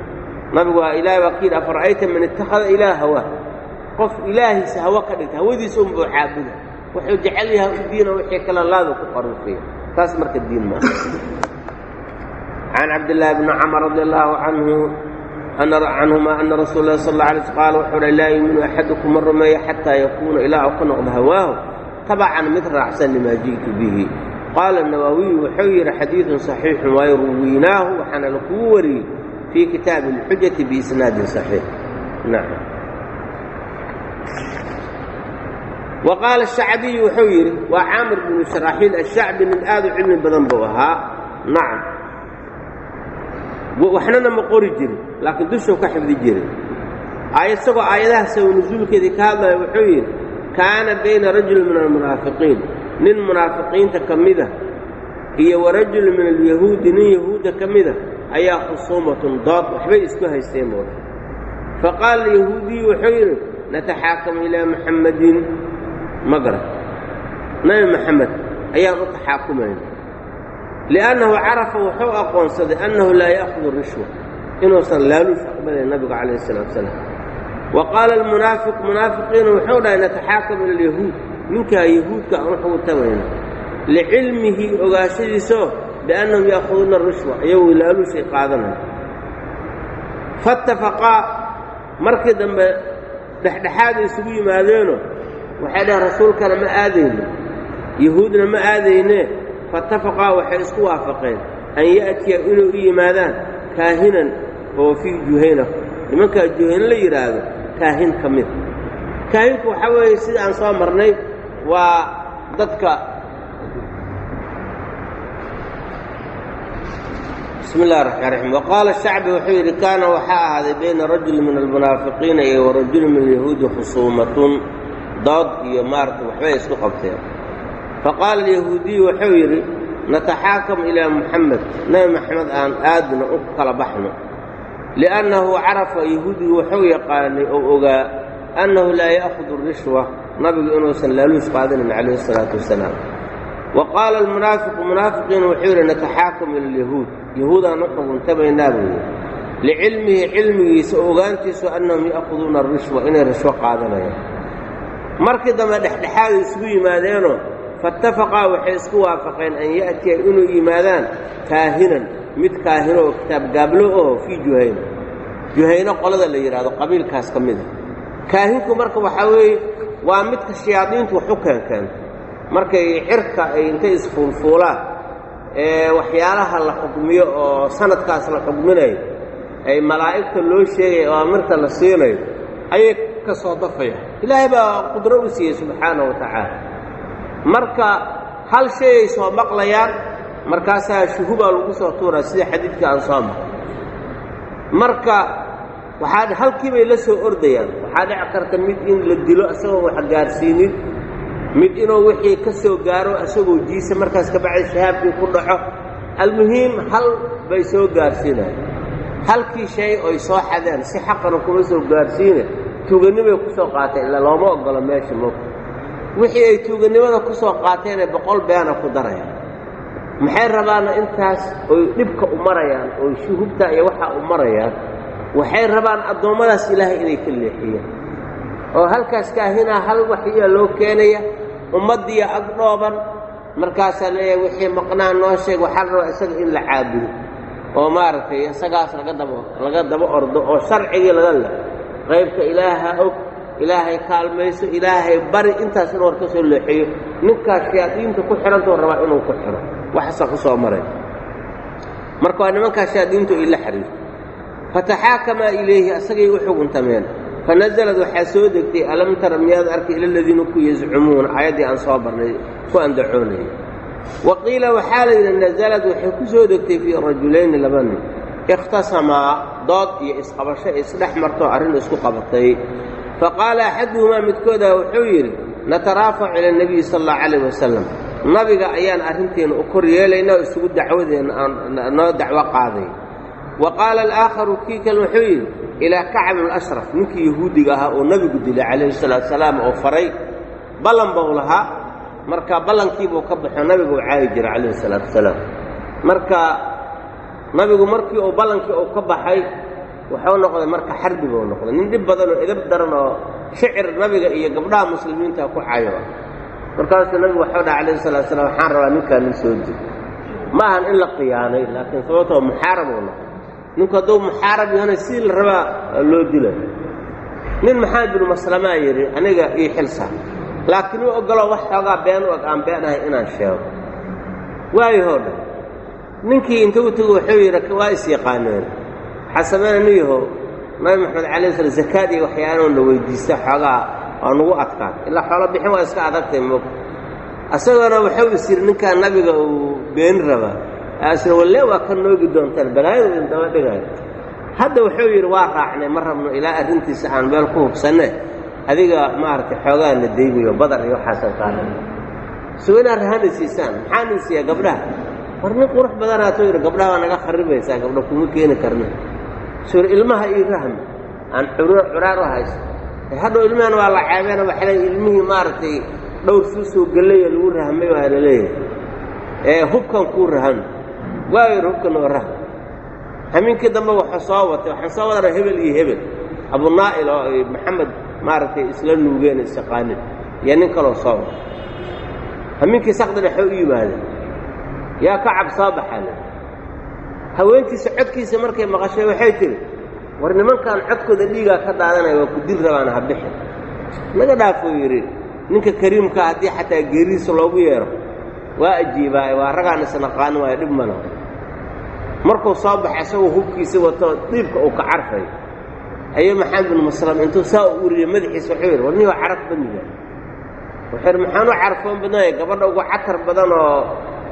Nabigu waa ilahay waa ka yidhi afara'ayta man ittakhada ilaah hawaa qof ilaahiisa hawa ka dhigta hawadiisa unbuu caabuda wuxuu jecel yahay u diina wixii kale laada ku qaruufaya taas marka diin maaha can cabdillaahi bni camar radi allaahu canhu canhuma ana rasuul lah sal alla alay sl qaala wuxuu dha laa yuuminu axadukum ma rumeeyo xataa yakuuna ilaa u ka noqdo hawaahu tabacan mid raacsan limaa ji'tu bihi qaala nawaawiyu wuxuu yidhi xadiidun saxiixun waayo ruwiinaahu waxaana lakugu wariyey fii kitaabi alxujati biisnaadin saxiix nacam wa qaala ashacbiyu wuxuu yidhi waa caamir binu sharaaxiil ashacbi nin aad u cilmi badan buu ahaa nacam waxnana ma qori jirin laakiin dushuu ka xifdi jiray isagoo aayadaha sawa nusuulkeedii ka hadlaya wuxuu yidhi kaana bayna rajulin min almunaafiqiin. Nin munaafiqiinta ka mida iyo wa rajulin min alyahuudi nin yahuudda ka mida ayaa khusuumatun dood waxbay isku haysteen buuha fa qaala alyahuudiyu wuxuu yidhi nataxaakamu ilaa muxammadin ma garan nabi maxamed ayaan u taxaakumayna liannahu carafa wuxuu aqoonsaday annahu laa ya'hudu rishwa inuusan laaluush aqbalayn nabigu calayh isalaatu wasalaam wa qaala almunaafiq munaafiqiina wuxuu dhahay nataxaakamu ila alyahuud ninkaa yahuudka aan wax ugu tamayna licilmihi ogaashadiisoo biannahum ya'khuduuna rishwa iyagu laaluushay qaadanaya faatafaqaa markii dambe dhexdhexaaday isugu yimaadeenoo waxay dhaheen rasuulkana ma aadayno yahuudna ma aadayne faitafaqaa waxay isku waafaqeen an ya'tiya inuu u yimaadaan kaahinan oo fii juhayna nimankaa juhayna la yidhaahdo kaahin ka mida kaahinku waxaa weeye sida aan soo marnay waa dadka bismi اllahi raxmaan raxiim waqaala shacbi wuxuu yidhi kaana waxaa ahaaday bayna rajuli min almunaafiqiina iyo warajuli min alyahuudi khusuumatun dood iyo maarata waxbay isku qabteen faqaala alyahuudiyu wuxuu yidhi nataxaakamu ilaa muxamed nebi maxamed aan aadno u kala baxno liannahu carafa yahuudigu wuxuu yaqaanay oo ogaa annahu laa ya'hudu rishwa nabigu inuusan laaluus qaadanin calayhi الsalaatu wasalaam wa qaala almunaafiqu munaafiqiina wuxuu yidhi nataxaakamu ila alyahuud yahuudaan u xuguntabaynaa buu yidhi licilmihi cilmigiisa ogaantiisu annahum ya'khuduuna arishwa inay rishwo qaadanayaan markii dambe dhexdhexaaday isugu yimaadeenoo faitafaqaa waxay isku waafaqeen an ya'tiya inuu yimaadaan kaahinan mid kaahino oo kitaab gaablo aho fii juhayna juhayno qolada la yidhaahdo qabiilkaas ka mida kaahinku marka waxaa weeye waa midka shayaadiintu wax u keenkeento markay cirka ay intay isfuulfuulaan ee waxyaalaha la xukmiyo oo sanadkaas la xukminayo ay malaa'igta loo sheegaya oo amirta la siinayo ayay ka soo dafayaan ilaahay baa qudro u siiyey subxaana wa tacaala marka hal shay ay soo maqlayaan markaasaa shuhubaa lagu soo tuuraa sida xadiidka aan soo maqlay. Marka waxaa halkii bay la soo ordayaan. Waxaa dhici karta mid in la dilo isagoo wax gaarsiinin mid inuu wixii ka soo gaaro isagoo jiisa markaas kabacdi shahaabkii ku dhaco. Almuhiim hal bay soo gaarsiinayan halkii shay oy soo xadeen si xaqana kuma soo gaarsiine tuuganimay ku soo qaateen ila looma oggolo meesha mo wixii ay tuugannimada ku soo qaateenee boqol beena ku darayaan maxay rabaanna intaas oy dhibka u marayaan oy shuhubta iyo waxaa u marayaan waxay rabaan addoommadaas ilaahay inay ka leexiyaan. Oo halkaas kaahinaa hal waxyaa loo keenaya ummaddiiya ag dhooban markaasaa leeyahay wixii maqnaa noo sheeg waxaa rabaa isaga in la caabudo. Oo maaragtay isagaas laga daba laga daba ordo oo sharcigii laga le qaybka ilaaha og ilaahay kaalmayso ilaahay bari intaas inuu war ka soo leexiyo. Ninkaas shayaadiinta ku xidhantoo rabaa inuu ku xidho. Waxaasa ku soo maray. Marka waa nimankaas shayaadiintu ay la xidhiirto fataxaakamaa ilayhi asagay u xuguntameen. Fanazalad waxaa soo degtay alam tara miyaad arkay ila aladiina ku yazcumuuna aayaddii aan soo barnay ku andacoonayay wa qiila waxaa la yidhi nazalad waxay ku soo degtay fii rajulayni laba nin. Ikhtasamaa dood iyo isqabasho isdhex martoo arrin isku qabatay faqaala axaduhumaa midkooda wuxuu yidhi nataraafacu ila nebiyi sala allahu calayh wasalam nabiga ayaan arrinteena u kor yeelaynaa oo isugu dacwadeenna aan noo dacwo qaaday. Wa qaala alaakharu kii kale wuxuu yidhi ilaa kacb alashraf ninkii yahuudiga ahaa oo nebigu dilay calayhi salaatu salaam oo faray ballan buu lahaa. Marka ballankiibuu ka baxo nabigu u caayi jiray calayhi salaatu wasalaam. Marka nabigu markii uu ballankii uu ka baxay wuxuu noqday marka xarbi buu noqday. Nin dhib badan oo edab daran oo shicir nabiga iyo gabdhaha muslimiinta ku cayo markaasuu nabigu waxau dhaha calayhi salatu salaam waxaan rabaa ninkaan nin soo dil ma ahan in la khiyaanay laakiin sababtoo muxaarab uu noqday. Ninku hadduu muxaarab yahana sidii la rabaa loo dila. Nin maxamed binu maslamaa yidhi aniga ii xilsa. Laakiin u ogoloo wax xoogaa been u eg aan been ahay inaan sheego. Waayahoo dhan ninkii inta u tego wuxuu yidhi waa is yaqaaneen xasamena nin yaho nabi maxamed calayh slam zakaad iyo waxyaalaoo na weydiista xoogaa waa nugu adkaan. Ilaa xoolo bixin waa iska adagtay moog isagoona wuxuu is yidhi ninkaa nabiga uu beeni rabaa asna walle waa ka noogi doontaan balaayadu idin daba dhigayo hadda wuxuu yidhi waa raacnay ma rabno ilaa arrintiisa aan meel ku hubsanne adiga maaragtay xoogaa na deymayo badar iyo waxaasan qaadan soo inaad rahana siisaan maxaa nin siiyaa gabdhaha? War nin qurux badanaatuu yidhi gabdhaha waa naga kharibaysaa gabdha kuma keeni karna suur ilmaha ii rahmi aan curaar u haysto. Hadhow ilmahan waa la caabeena waxay leeyiin ilmihii maaragtay dhowr suusoo gallaya lagu rahmay waa la leeyahay. Ee hubkan kuu rahan. Waa yidhi hubkan oo rah hamiinkii dambe waxuu soo watay. Waxaan soo wadana hebel iyo hebel. Abunaa'il oo ay maxamed maaragtay isla nuugeen isaqaanin iyo nin kaloo soo wata hamiinkii saqdina waxay u yimaadeen yaa ka cab soo baxale haweentiisa codkiisa markay maqashay waxay tidhi war nimankan codkooda dhiigaa ka daadanaya waa ku dil rabaana ha bixin naga dhaafuu yidhi ninka kariimkaa haddii xataa geerihiisa loogu yeero waa ajiibaaye waa ragaan isnaqaan waayo dhib ma markuu soo baxay isagoo hubkiisa watoo dhiibka uu ka carfay. Ayuu maxamed bin maslam intuu saa u uriyey madaxiisa wuxuu yidhi war waa caraf badniga wuxuu yidhi maxaan u carfoon badnaya gabadha ugu catar badan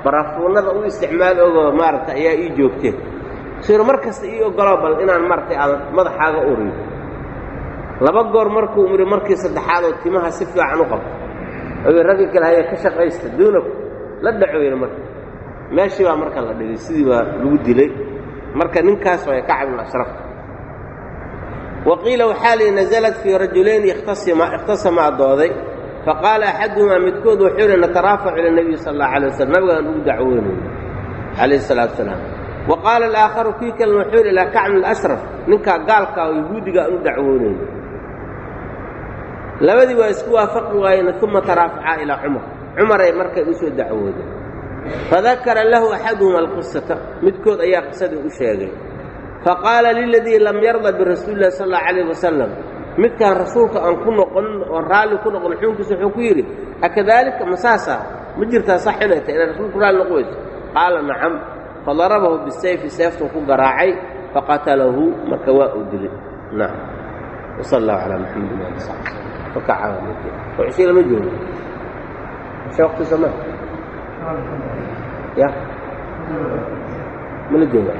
oo barafuunnada u isticmaal ogoo maaragtay ayaa ii joogteen yidhi mar kasta ii ogoloo bal inaan maaragtay aadan madaxaaga uriyo laba goor markuu uri markii saddexaadoo timaha si fiican u qabto. Ayuu raggi kale haya ka shaqaysta duunaku la dhaco yidhi marka. Meeshii baa marka la dhigay sidii baa lagu dilay. Marka ninkaas waay kacab ibn ashraf wa qiila waxaa lihi naزlat fii rajulayni ikhtasamaa dooday faqaala axadumaa midkood wuxuu yidhi nataraafacu ila nabiy sala allahu calay waslm nabigaan ugu dacwoonayna calayhi salaatu wasalaam wa qaala alaakharu kii kalena wuxuu yidhi ilaa kacbn ilasraf ninkaa gaalkaa oo yahuudigaa an u dacwoonayna labadii waa isku waafaqi waayeen uma taraafaca ilaa cumar cumaray markay u soo soo dacwoodeen fadakara lahu axaduhuma alqisata midkood ayaa qisadii u sheegay faqaala liladii lam yarda birasuuli illahi sala allahu calayh wasalam midkaan rasuulka aan ku noqonin oo raalli ku noqon xuunkiisa wuxuu ku yidhi akadaalika masaasa ma jirtaa sax inay tahay inay rasuulku raalli noqon weyso? Qaala nacam. Fadarabahu bisayfi seeftuu ku garaacay faqatalahu marka waa uu dilay. Nacam. Wasal allahu calaa maxamedin waali saxbi fakacaa lama joogo waqti sama ya. Mala jooga